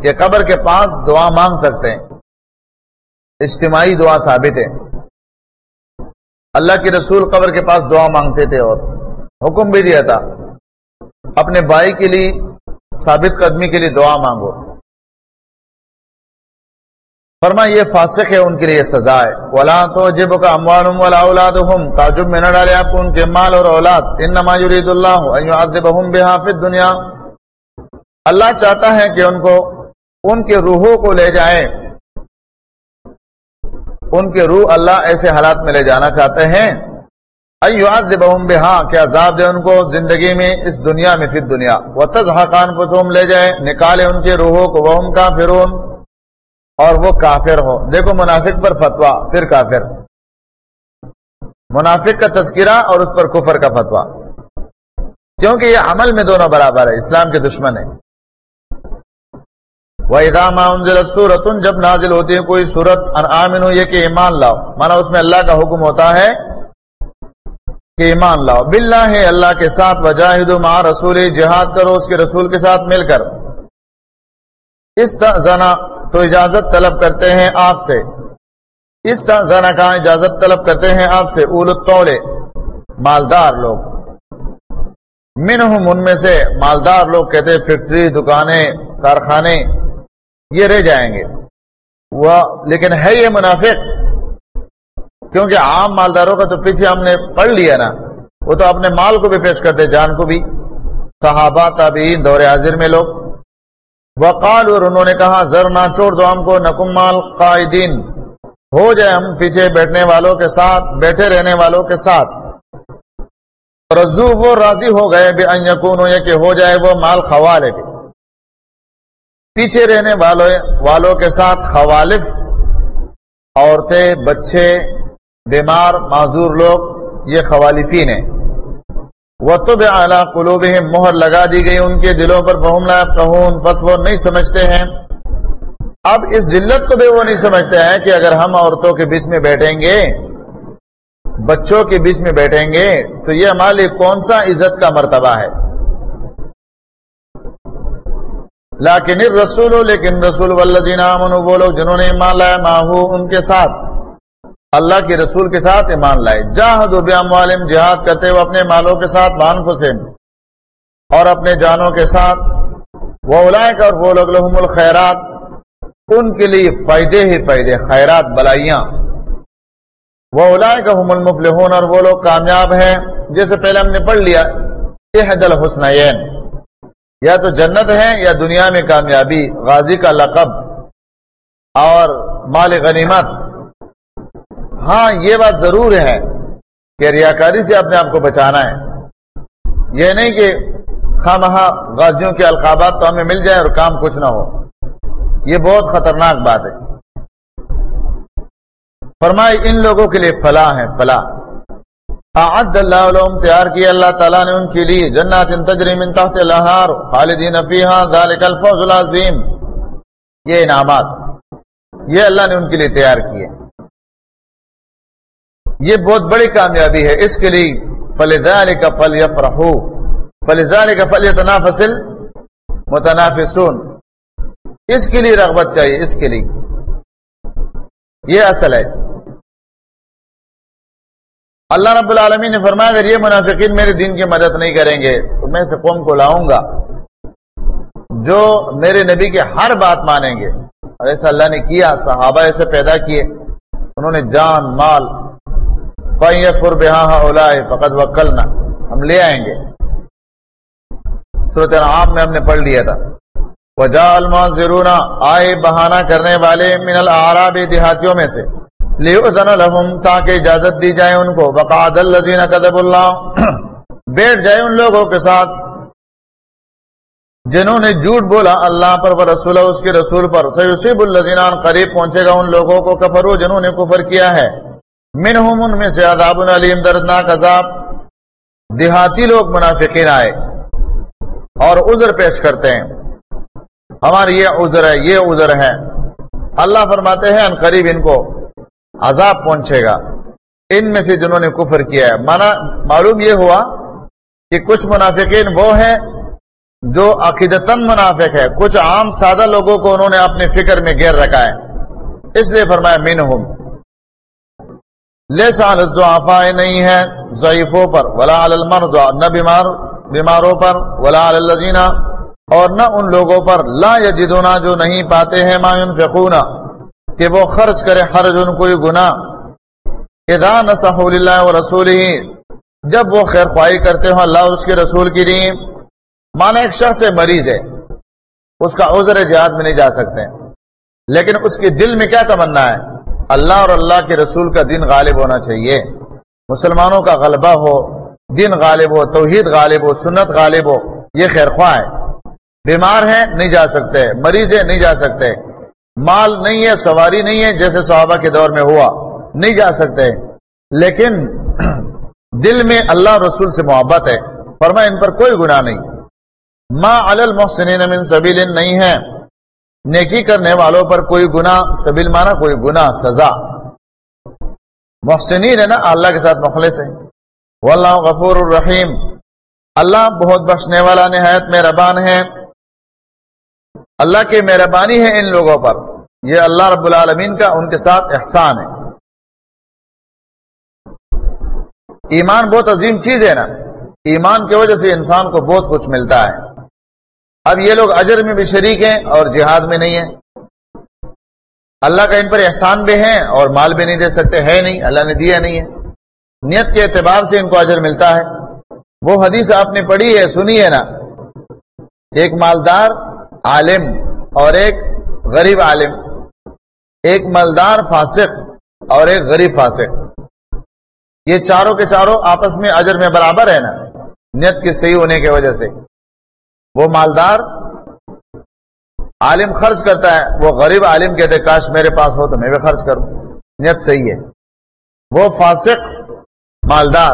کہ قبر کے پاس دعا مانگ سکتے ہیں۔ اجتماعی دعا ثابت ہے۔ اللہ کے رسول قبر کے پاس دعا مانگتے تھے اور حکم بھی دیا تھا۔ اپنے بھائی کے لیے ثابت قدمی کے لیے دعا مانگو۔ فرما، یہ فاسق ہے، ان کے لیے سزا ہے۔ ولا تو جب کا اموال ولا اولاد تعجب میں نہ ڈالے آپ کو ان کے مال اور اولاد۔ ان نما یرید اللہ بہا فی دنیا اللہ چاہتا ہے کہ ان کو، ان کے روحوں کو لے جائے ان کے روح اللہ ایسے حالات میں لے جانا چاہتے ہیں۔ ایواد بہم بہا کہ عذاب دے ان کو زندگی میں، اس دنیا میں پھر دنیا وہ تز حقان پسوم لے جائے نکالے ان کے روحوں کو۔ وہ کا فرون اور وہ کافر ہو۔ دیکھو منافق پر فتوا پھر کافر۔ منافق کا تذکرہ اور اس پر کفر کا فتوا کیونکہ یہ عمل میں دونوں برابر ہے، اسلام کے دشمن ہے وہ ادام سورت جب نازل ہوتی ہے کوئی صورت آمن ہو یہ کہ ایمان لاؤ۔ مانا اس میں اللہ کا حکم ہوتا ہے کہ ایمان لاؤ۔ بلّہ ہے اللہ کے ساتھ وجاہد ماں رسول، جہاد کرو، اس کے رسول کے ساتھ مل کر۔ اس زنا تو اجازت طلب کرتے ہیں آپ سے۔ اس طرح کا اجازت طلب کرتے ہیں آپ سے؟ اول مالدار لوگ۔ ان میں سے مالدار لوگ کہتے فیکٹری، دکانیں، کارخانے، یہ رہ جائیں گے۔ وہ لیکن ہے یہ منافق؟ کیونکہ عام مالداروں کا تو پیچھے ہم نے پڑھ لیا نا۔ وہ تو اپنے مال کو بھی پیش کرتے، جان کو بھی۔ صحابہ، تابعین، دور حاضر میں لوگ۔ وقال اور انہوں نے کہا، زر نہ چھوڑ دو ہم کو نکمال قائدین۔ ہو جائے ہم پیچھے بیٹھنے والوں کے ساتھ، بیٹھے رہنے والوں کے ساتھ۔ رضو وہ راضی ہو گئے، بے یقون کہ ہو جائے وہ مال خوالے کے۔ پیچھے رہنے والوں والوں کے ساتھ خوالف عورتیں، بچے، بیمار، معذور لوگ، یہ خوالفین ہیں۔ وہ تو بے اعلیٰ قلوب مہر لگا دی گئی ان کے دلوں پر بہم کہون بس وہ نہیں سمجھتے ہیں۔ اب اس ذلت کو بھی وہ نہیں سمجھتے ہیں کہ اگر ہم عورتوں کے بیچ میں بیٹھیں گے، بچوں کے بیچ میں بیٹھیں گے، تو یہ ہمارے لیے کون سا عزت کا مرتبہ ہے؟ لاکن رسول لیکن رسول والذین آمنوا، وہ لوگ جنہوں نے ایمان لایا ماہو ان کے ساتھ۔ اللہ کے رسول کے ساتھ ایمان لائے۔ جاہد و بیام جہاد کرتے ہوئے اپنے مالوں کے ساتھ بان حسین اور اپنے جانوں کے ساتھ، وہ اولائک اور وہ لوگ لحم الخیرات۔ ان کے لیے فائدے ہی فائدے، خیرات، بلائیاں۔ وہ اولائک حم المفلحون، اور وہ لوگ کامیاب ہیں۔ جیسے پہلے ہم نے پڑھ لیا یہ دل حسنین یا تو جنت ہے یا دنیا میں کامیابی، غازی کا لقب اور مال غنیمت۔ ہاں یہ بات ضرور ہے کہ ریاکاری سے اپنے آپ کو بچانا ہے۔ یہ نہیں کہ خواہ مہا غازیوں کے القابات تو ہمیں مل جائے اور کام کچھ نہ ہو۔ یہ بہت خطرناک بات ہے۔ فرمائی ان لوگوں کے لیے فلاح ہے، فلاح۔ اعد اللہ علوم تیار کیا اللہ تعالیٰ نے ان کے لیے۔ جنات ان تجریم تحت الہار خالدین فیہا، ذالک الفوز العظیم۔ یہ انعامات۔ یہ اللہ نے ان کے لیے تیار کیے۔ یہ بہت بڑی کامیابی ہے۔ اس کے لیے فلزان کا پل یا فلزان کا پل تنافسل متنافسون اس کے لیے رغبت چاہیے۔ اس کے لیے۔ یہ اصل ہے۔ اللہ رب العالمین نے فرمایا، اگر یہ منافقین میرے دین کی مدد نہیں کریں گے، تو میں سے قوم کو لاؤں گا۔ جو میرے نبی کے ہر بات مانیں گے۔ اور ایسا اللہ نے کیا، صحابہ ایسے پیدا کیے۔ انہوں نے جان، مال فر بہا فقط وکلنا ہم لے آئیں گے۔ صورت عام میں ہم نے پڑھ لیا تھا۔ وجا المعذرون آئے بہانہ کرنے والے من العراب دیہاتیوں میں سے۔ لیوزن لهم تاکہ اجازت دی جائے ان کو۔ وقعد الذين كذب الله۔ بیٹھ جائے ان لوگوں کے ساتھ۔ جنہوں نے جھوٹ بولا اللہ پر و رسول اس کے رسول پر۔ سیصيب الذين قریب پہنچے گا ان لوگوں کو۔ کفروا جنہوں نے کفر کیا ہے۔ منهم ان میں سے عذاب علیم دردناک عذاب۔ دیہاتی لوگ منافقین آئے اور عذر پیش کرتے ہیں۔ ہمارا یہ عذر ہے، یہ عذر ہے۔ اللہ فرماتے ہیں، ان قریب ان کو عذاب پہنچے گا۔ ان میں سے جنہوں نے کفر کیا ہے۔ مانا، معلوم یہ ہوا کہ کچھ منافقین وہ ہیں جو عقیدتاً منافق ہے کچھ عام سادہ لوگوں کو انہوں نے اپنے فکر میں گیر رکھا ہے۔ اس لیے فرمایا مین ہوں لے سال نہیں ہے ضعیفوں پر، ولا المرد نہ بیمار، بیماروں پر، ولا الزینہ اور نہ ان لوگوں پر، لا یجدونا جو نہیں پاتے ہیں ما ينفقونا کہ وہ خرچ کرے حرج، ان کوئی گناہ۔ اذا نصحوا لله ورسوله جب وہ خیر خواہی کرتے ہوں اللہ اور اس کے رسول کی لیے مانا ایک شخص مریض ہے، اس کا عذر جہاد میں نہیں جا سکتے۔ لیکن اس کے دل میں کیا تمنا ہے؟ اللہ اور اللہ کے رسول کا دن غالب ہونا چاہیے۔ مسلمانوں کا غلبہ ہو دن غالب ہو، توحید غالب ہو، سنت غالب ہو، یہ خیر خواہ ہے۔ بیمار ہیں، نہیں جا سکتے، مریض ہیں، نہیں جا سکتے۔ مال نہیں ہے، سواری نہیں ہے، جیسے صحابہ کے دور میں ہوا، نہیں جا سکتے۔ لیکن دل میں اللہ رسول سے محبت ہے فرما ان پر کوئی گناہ نہیں۔ ما المحسنین من سبیل، نہیں ہے۔ نیکی کرنے والوں پر کوئی گناہ، سبیل مانا کوئی گناہ، سزا۔ محسنین ہے نا، اللہ کے ساتھ مخلص ہے واللہ غفور الرحیم۔ اللہ بہت بخشنے والا نہایت مہربان ہے۔ اللہ کی مہربانی ہے ان لوگوں پر۔ یہ اللہ رب العالمین کا ان کے ساتھ احسان ہے۔ ایمان بہت عظیم چیز ہے نا۔ ایمان کی وجہ سے انسان کو بہت کچھ ملتا ہے۔ اب یہ لوگ اجر میں بھی شریک ہیں اور جہاد میں نہیں ہیں۔ اللہ کا ان پر احسان بھی ہے اور مال بھی نہیں دے سکتے، ہے نہیں، اللہ نے دیا نہیں ہے۔ نیت کے اعتبار سے ان کو اجر ملتا ہے۔ وہ حدیث آپ نے پڑھی ہے، سنی ہے نا۔ ایک مالدار عالم اور ایک غریب عالم۔ ایک مالدار فاسق اور ایک غریب فاسق۔ یہ چاروں کے چاروں آپس میں اجر میں برابر ہے نا۔ نیت کے صحیح ہونے کی وجہ سے۔ وہ مالدار عالم خرچ کرتا ہے، وہ غریب عالم کہتے کاش میرے پاس ہو تو میں بھی خرچ کروں۔ نیت صحیح ہے۔ وہ فاسق مالدار،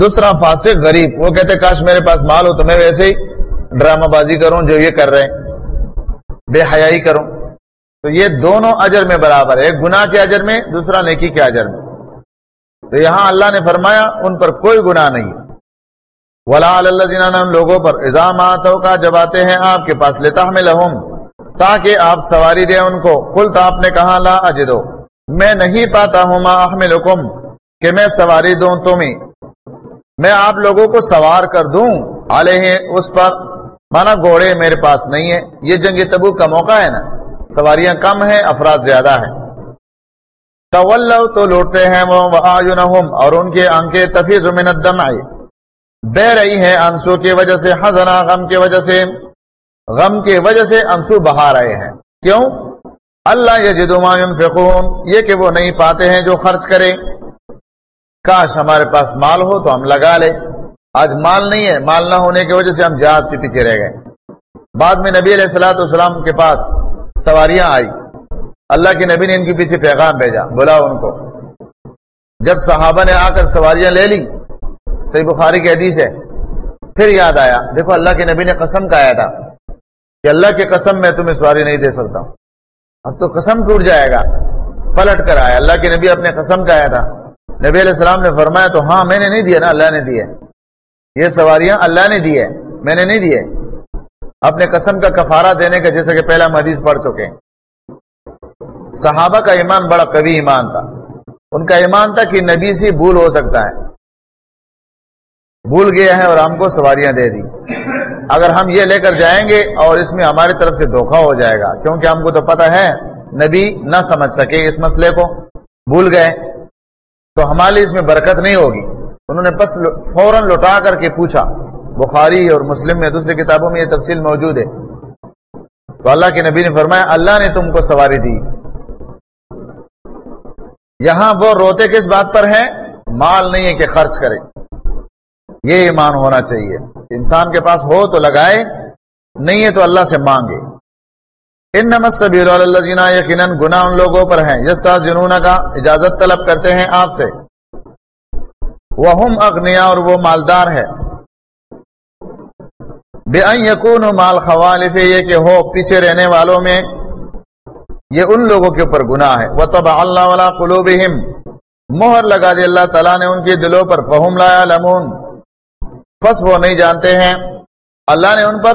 دوسرا فاسق غریب، وہ کہتے کاش میرے پاس مال ہو تو میں ویسے ہی ڈرامہ بازی کروں جو یہ کر رہے ہیں۔ بے حیائی کروں۔ تو یہ دونوں اجر میں برابر ہے۔ ایک گناہ کے اجر میں، دوسرا نیکی کے اجر میں۔ تو یہاں اللہ نے فرمایا، ان پر کوئی گناہ نہیں۔ ولا اللہ لوگوں پر الزامات کا جب آتے ہیں آپ کے پاس لیتا ہمیں لہم تاکہ آپ سواری دیں ان کو۔ کل تو آپ نے کہا، لا اجدو۔ میں نہیں پاتا ہوں، ما احملکم، کہ میں سواری دوں تمہیں۔ میں آپ لوگوں کو سوار کر دوں۔ علیہ، اس پر۔ مانا، گھوڑے میرے پاس نہیں ہے یہ جنگ تبو کا موقع ہے نا۔ سواریاں کم ہیں، افراد زیادہ ہیں۔ تو لوٹتے ہیں وہ اور ان کے آنکھیں تفیظ من الدمع۔ بہ رہی ہیں انسو کی وجہ سے حزنا غم کی وجہ سے۔ غم کی وجہ سے انسو بہا رہے ہیں۔ کیوں؟ اللہ یہ ينفقون۔ یہ کہ وہ نہیں پاتے ہیں جو خرچ کرے۔ کاش ہمارے پاس مال ہو تو ہم لگا لے۔ آج مال نہیں ہے، مال نہ ہونے کی وجہ سے ہم جہاد سے پیچھے رہ گئے۔ بعد میں نبی علیہ السلاۃ والسلام کے پاس سواریاں آئی اللہ کے نبی نے ان کے پیچھے پیغام بھیجا بولا ان کو۔ جب صحابہ نے آ کر سواریاں لے لی صحیح بخاری کی حدیث ہے۔ پھر یاد آیا، دیکھو اللہ کے نبی نے قسم کہا تھا کہ اللہ کی قسم میں تمہیں سواری نہیں دے سکتا۔ ہوں اب تو قسم ٹوٹ جائے گا۔ پلٹ کر آیا۔ اللہ کے نبی اپنے قسم کہا تھا۔ نبی علیہ السلام نے فرمایا، تو ہاں میں نے نہیں دیا نا، اللہ نے دیا یہ سواریاں اللہ نے دی ہے۔ میں نے نہیں دیے اپنے قسم کا کفارہ دینے کا جیسے کہ پہلا حدیث پڑھ چکے ہیں۔ صحابہ کا ایمان بڑا قوی ایمان تھا۔ ان کا ایمان تھا کہ نبی سے بھول ہو سکتا ہے۔ بھول گیا ہے اور ہم کو سواریاں دے دی۔ اگر ہم یہ لے کر جائیں گے اور اس میں ہماری طرف سے دھوکا ہو جائے گا، کیونکہ ہم کو تو پتا ہے، نبی نہ سمجھ سکے اس مسئلے کو۔ بھول گئے۔ تو ہمارے لیے اس میں برکت نہیں ہوگی۔ انہوں نے بس فوراً لوٹا کر کے پوچھا۔ بخاری اور مسلم میں دوسری کتابوں میں یہ تفصیل موجود ہے۔ تو اللہ کے نبی نے فرمایا، اللہ نے تم کو سواری دی۔ یہاں وہ روتے کس بات پر ہے مال نہیں ہے کہ خرچ کرے۔ یہ ایمان ہونا چاہیے۔ انسان کے پاس ہو تو لگائے، نہیں ہے تو اللہ سے مانگے۔ ان نمس اللہ جینا یقیناً گنا ان لوگوں پر ہیں۔ یستا جنون کا اجازت طلب کرتے ہیں آپ سے۔ وہ اگنیا اور وہ مالدار ہے بے یقون مال خوالف یہ کہ ہو، پیچھے رہنے والوں میں یہ ان لوگوں کے اوپر گناہ ہے۔ وہ تب اللہ والا قلوب مہر لگا دی اللہ تعالیٰ نے ان کے دلوں پر۔ فہم لایا لمون فس وہ نہیں جانتے ہیں۔ اللہ نے ان پر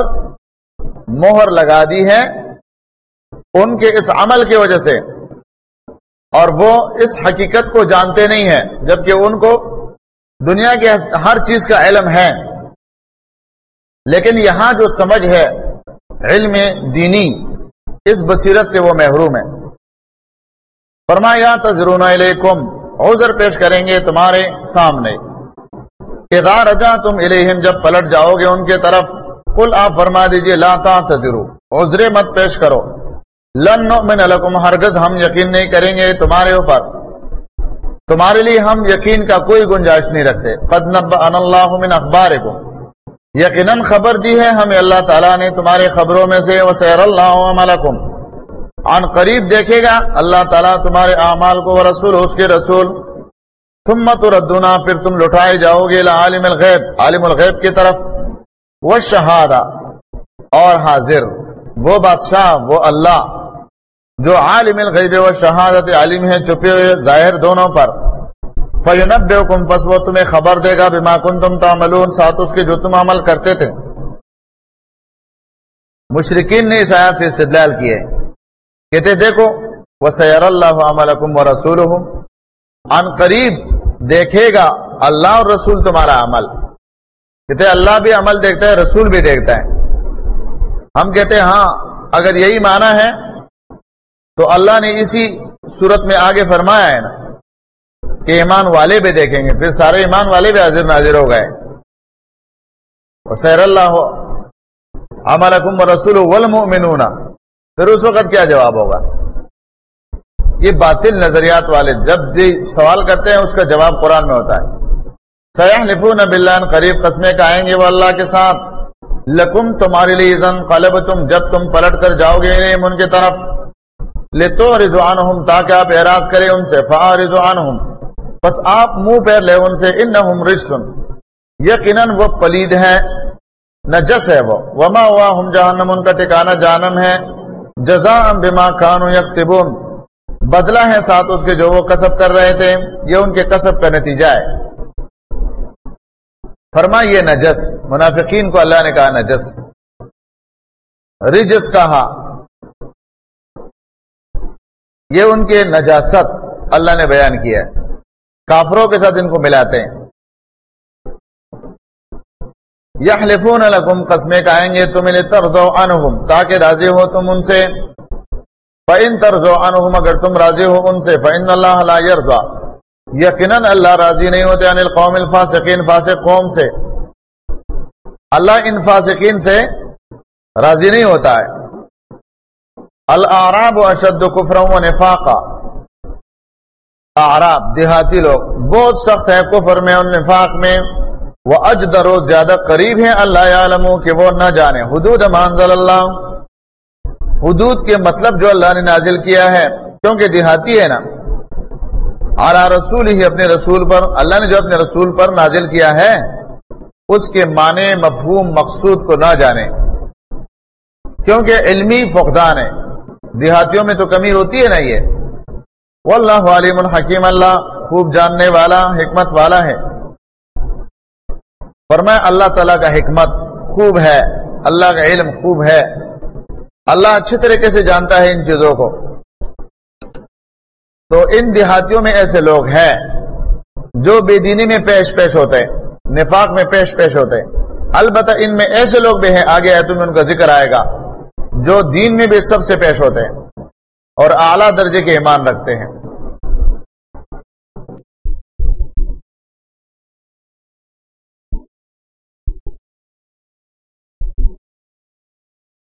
مہر لگا دی ہے ان کے اس عمل کی وجہ سے۔ اور وہ اس حقیقت کو جانتے نہیں ہیں، جبکہ ان کو دنیا کے ہر چیز کا علم ہے۔ لیکن یہاں جو سمجھ ہے، علم دینی، اس بصیرت سے وہ محروم ہے۔ فرمایا تجرون علیکم، عذر پیش کریں گے تمہارے سامنے۔ ادار رجا تم الہم جب پلٹ جاؤ گے ان کے طرف کل آپ فرما دیجیے، لا تجرو عذر مت پیش کرو۔ لن نؤمن لکم ہرگز ہم یقین نہیں کریں گے تمہارے اوپر۔ تمہارے لیے ہم یقین کا کوئی گنجائش نہیں رکھتے۔ قد نبأنا اللہ من اخبارکم یقیناً خبر دی ہے ہمیں اللہ تعالیٰ نے تمہارے خبروں میں سے وسیر اللہ عملکم عن قریب دیکھے گا، اللہ تعالیٰ تمہارے اعمال کو رسول اس کے رسول تم مت ردنا پھر تم لٹائے جاؤ گے عالم الغیب عالم الغیب کی طرف۔ وہ شہادہ اور حاضر، وہ بادشاہ، وہ اللہ۔ جو عالم الغیب و شہادت عالم ہے چھپے ہوئے، ظاہر دونوں پر۔ فَيُنَبِّعُكُمْ پس وہ تمہیں خبر دے گا بما کنتم تعملون، ساتھ اس کے جو تم عمل کرتے تھے۔ مشرقین نے اس آیات سے استدلال کیے کہتے دیکھو، وَسَيَرَ اللَّهُ عَمَلَكُمْ وَرَسُولُهُمْ ان قریب دیکھے گا اللہ اور رسول تمہارا عمل۔ کہتے اللہ بھی عمل دیکھتا ہے، رسول بھی دیکھتا ہے۔ ہم کہتے ہیں ہاں اگر یہی معنی ہے، تو اللہ نے اسی صورت میں آگے فرمایا ہے نا، کہ ایمان والے بھی دیکھیں گے۔ پھر سارے ایمان والے بھی حاضر ناظر ہو گئے۔ سیر اللہ ہمارا رسول والمؤمنون۔ پھر اس وقت کیا جواب ہوگا؟ یہ باطل نظریات والے جب بھی سوال کرتے ہیں، اس کا جواب قرآن میں ہوتا ہے۔ سیاح لفون بلّہ قریب قسمے کا آئیں گے وہ اللہ کے ساتھ۔ لکم تمہارے لیے زن قلب تم جب تم پلٹ کر جاؤ گے ان کی طرف۔ لے تو رضوان ہوں تاکہ آپ اعراض کریں ان سے۔ فا رضوان ہوں بس آپ منہ پیر لے ان سے۔ ان رشتن یقیناً وہ پلید ہے نجس ہے وہ۔ وما ہوا ہم جہنم ان کا ٹھکانا جانم ہے۔ جزا بما کانو یکسبون بدلہ ہے ساتھ اس کے جو وہ کسب کر رہے تھے، یہ ان کے کسب کا نتیجہ ہے۔ فرما یہ نجس، منافقین کو اللہ نے کہا نجس۔ رجس کہا۔ یہ ان کے نجاست اللہ نے بیان کیا ہے۔ کافروں کے ساتھ ان کو ملاتے ہیں۔ یحلفون لکم، قسمیں کہیں گے، تم انہیں ترزو عنہم، تاکہ راضی ہو تم ان سے۔ فَإِن ترزو عنہم اگر تم راضی ہو ان سے، فَإِنَّ اللَّهَ لَا يَرْضَى۔ یقیناً اللہ راضی نہیں ہوتے عن القوم الفاسقین، فاسق قوم سے۔ اللہ ان فاسقین سے راضی نہیں ہوتا ہے۔ الاعراب اشد کفر و نفاقا آراب دیہاتی لوگ۔ بہت سخت ہے کفر میں، اور نفاق میں۔ وہ اجدر زیادہ قریب ہیں۔ اللہ عالم کہ وہ نہ جانے۔ حدود مانزل اللہ۔ حدود کے مطلب جو اللہ نے نازل کیا ہے، کیونکہ دیہاتی ہے نا۔ اعلیٰ رسول ہی اپنے رسول پر، اللہ نے جو اپنے رسول پر نازل کیا ہے، اس کے معنی، مفہوم، مقصود کو نہ جانے۔ کیونکہ علمی فقدان ہے۔ دیہاتیوں میں تو کمی ہوتی ہے نا یہ۔ واللہ علیم الحکیم، اللہ خوب جاننے والا، حکمت والا ہے۔ فرمایا، اللہ تعالیٰ کا حکمت خوب ہے، اللہ کا علم خوب ہے۔ اللہ اچھے طریقے سے جانتا ہے ان چیزوں کو۔ تو ان دیہاتیوں میں ایسے لوگ ہیں جو بے دینی میں پیش پیش ہوتے ہیں، نفاق میں پیش پیش ہوتے ہیں۔ البتہ ان میں ایسے لوگ بھی ہیں، آگے آئے تمہیں ان کا ذکر آئے گا، جو دین میں بھی سب سے پیش ہوتے ہیں اور اعلیٰ درجے کے ایمان رکھتے ہیں۔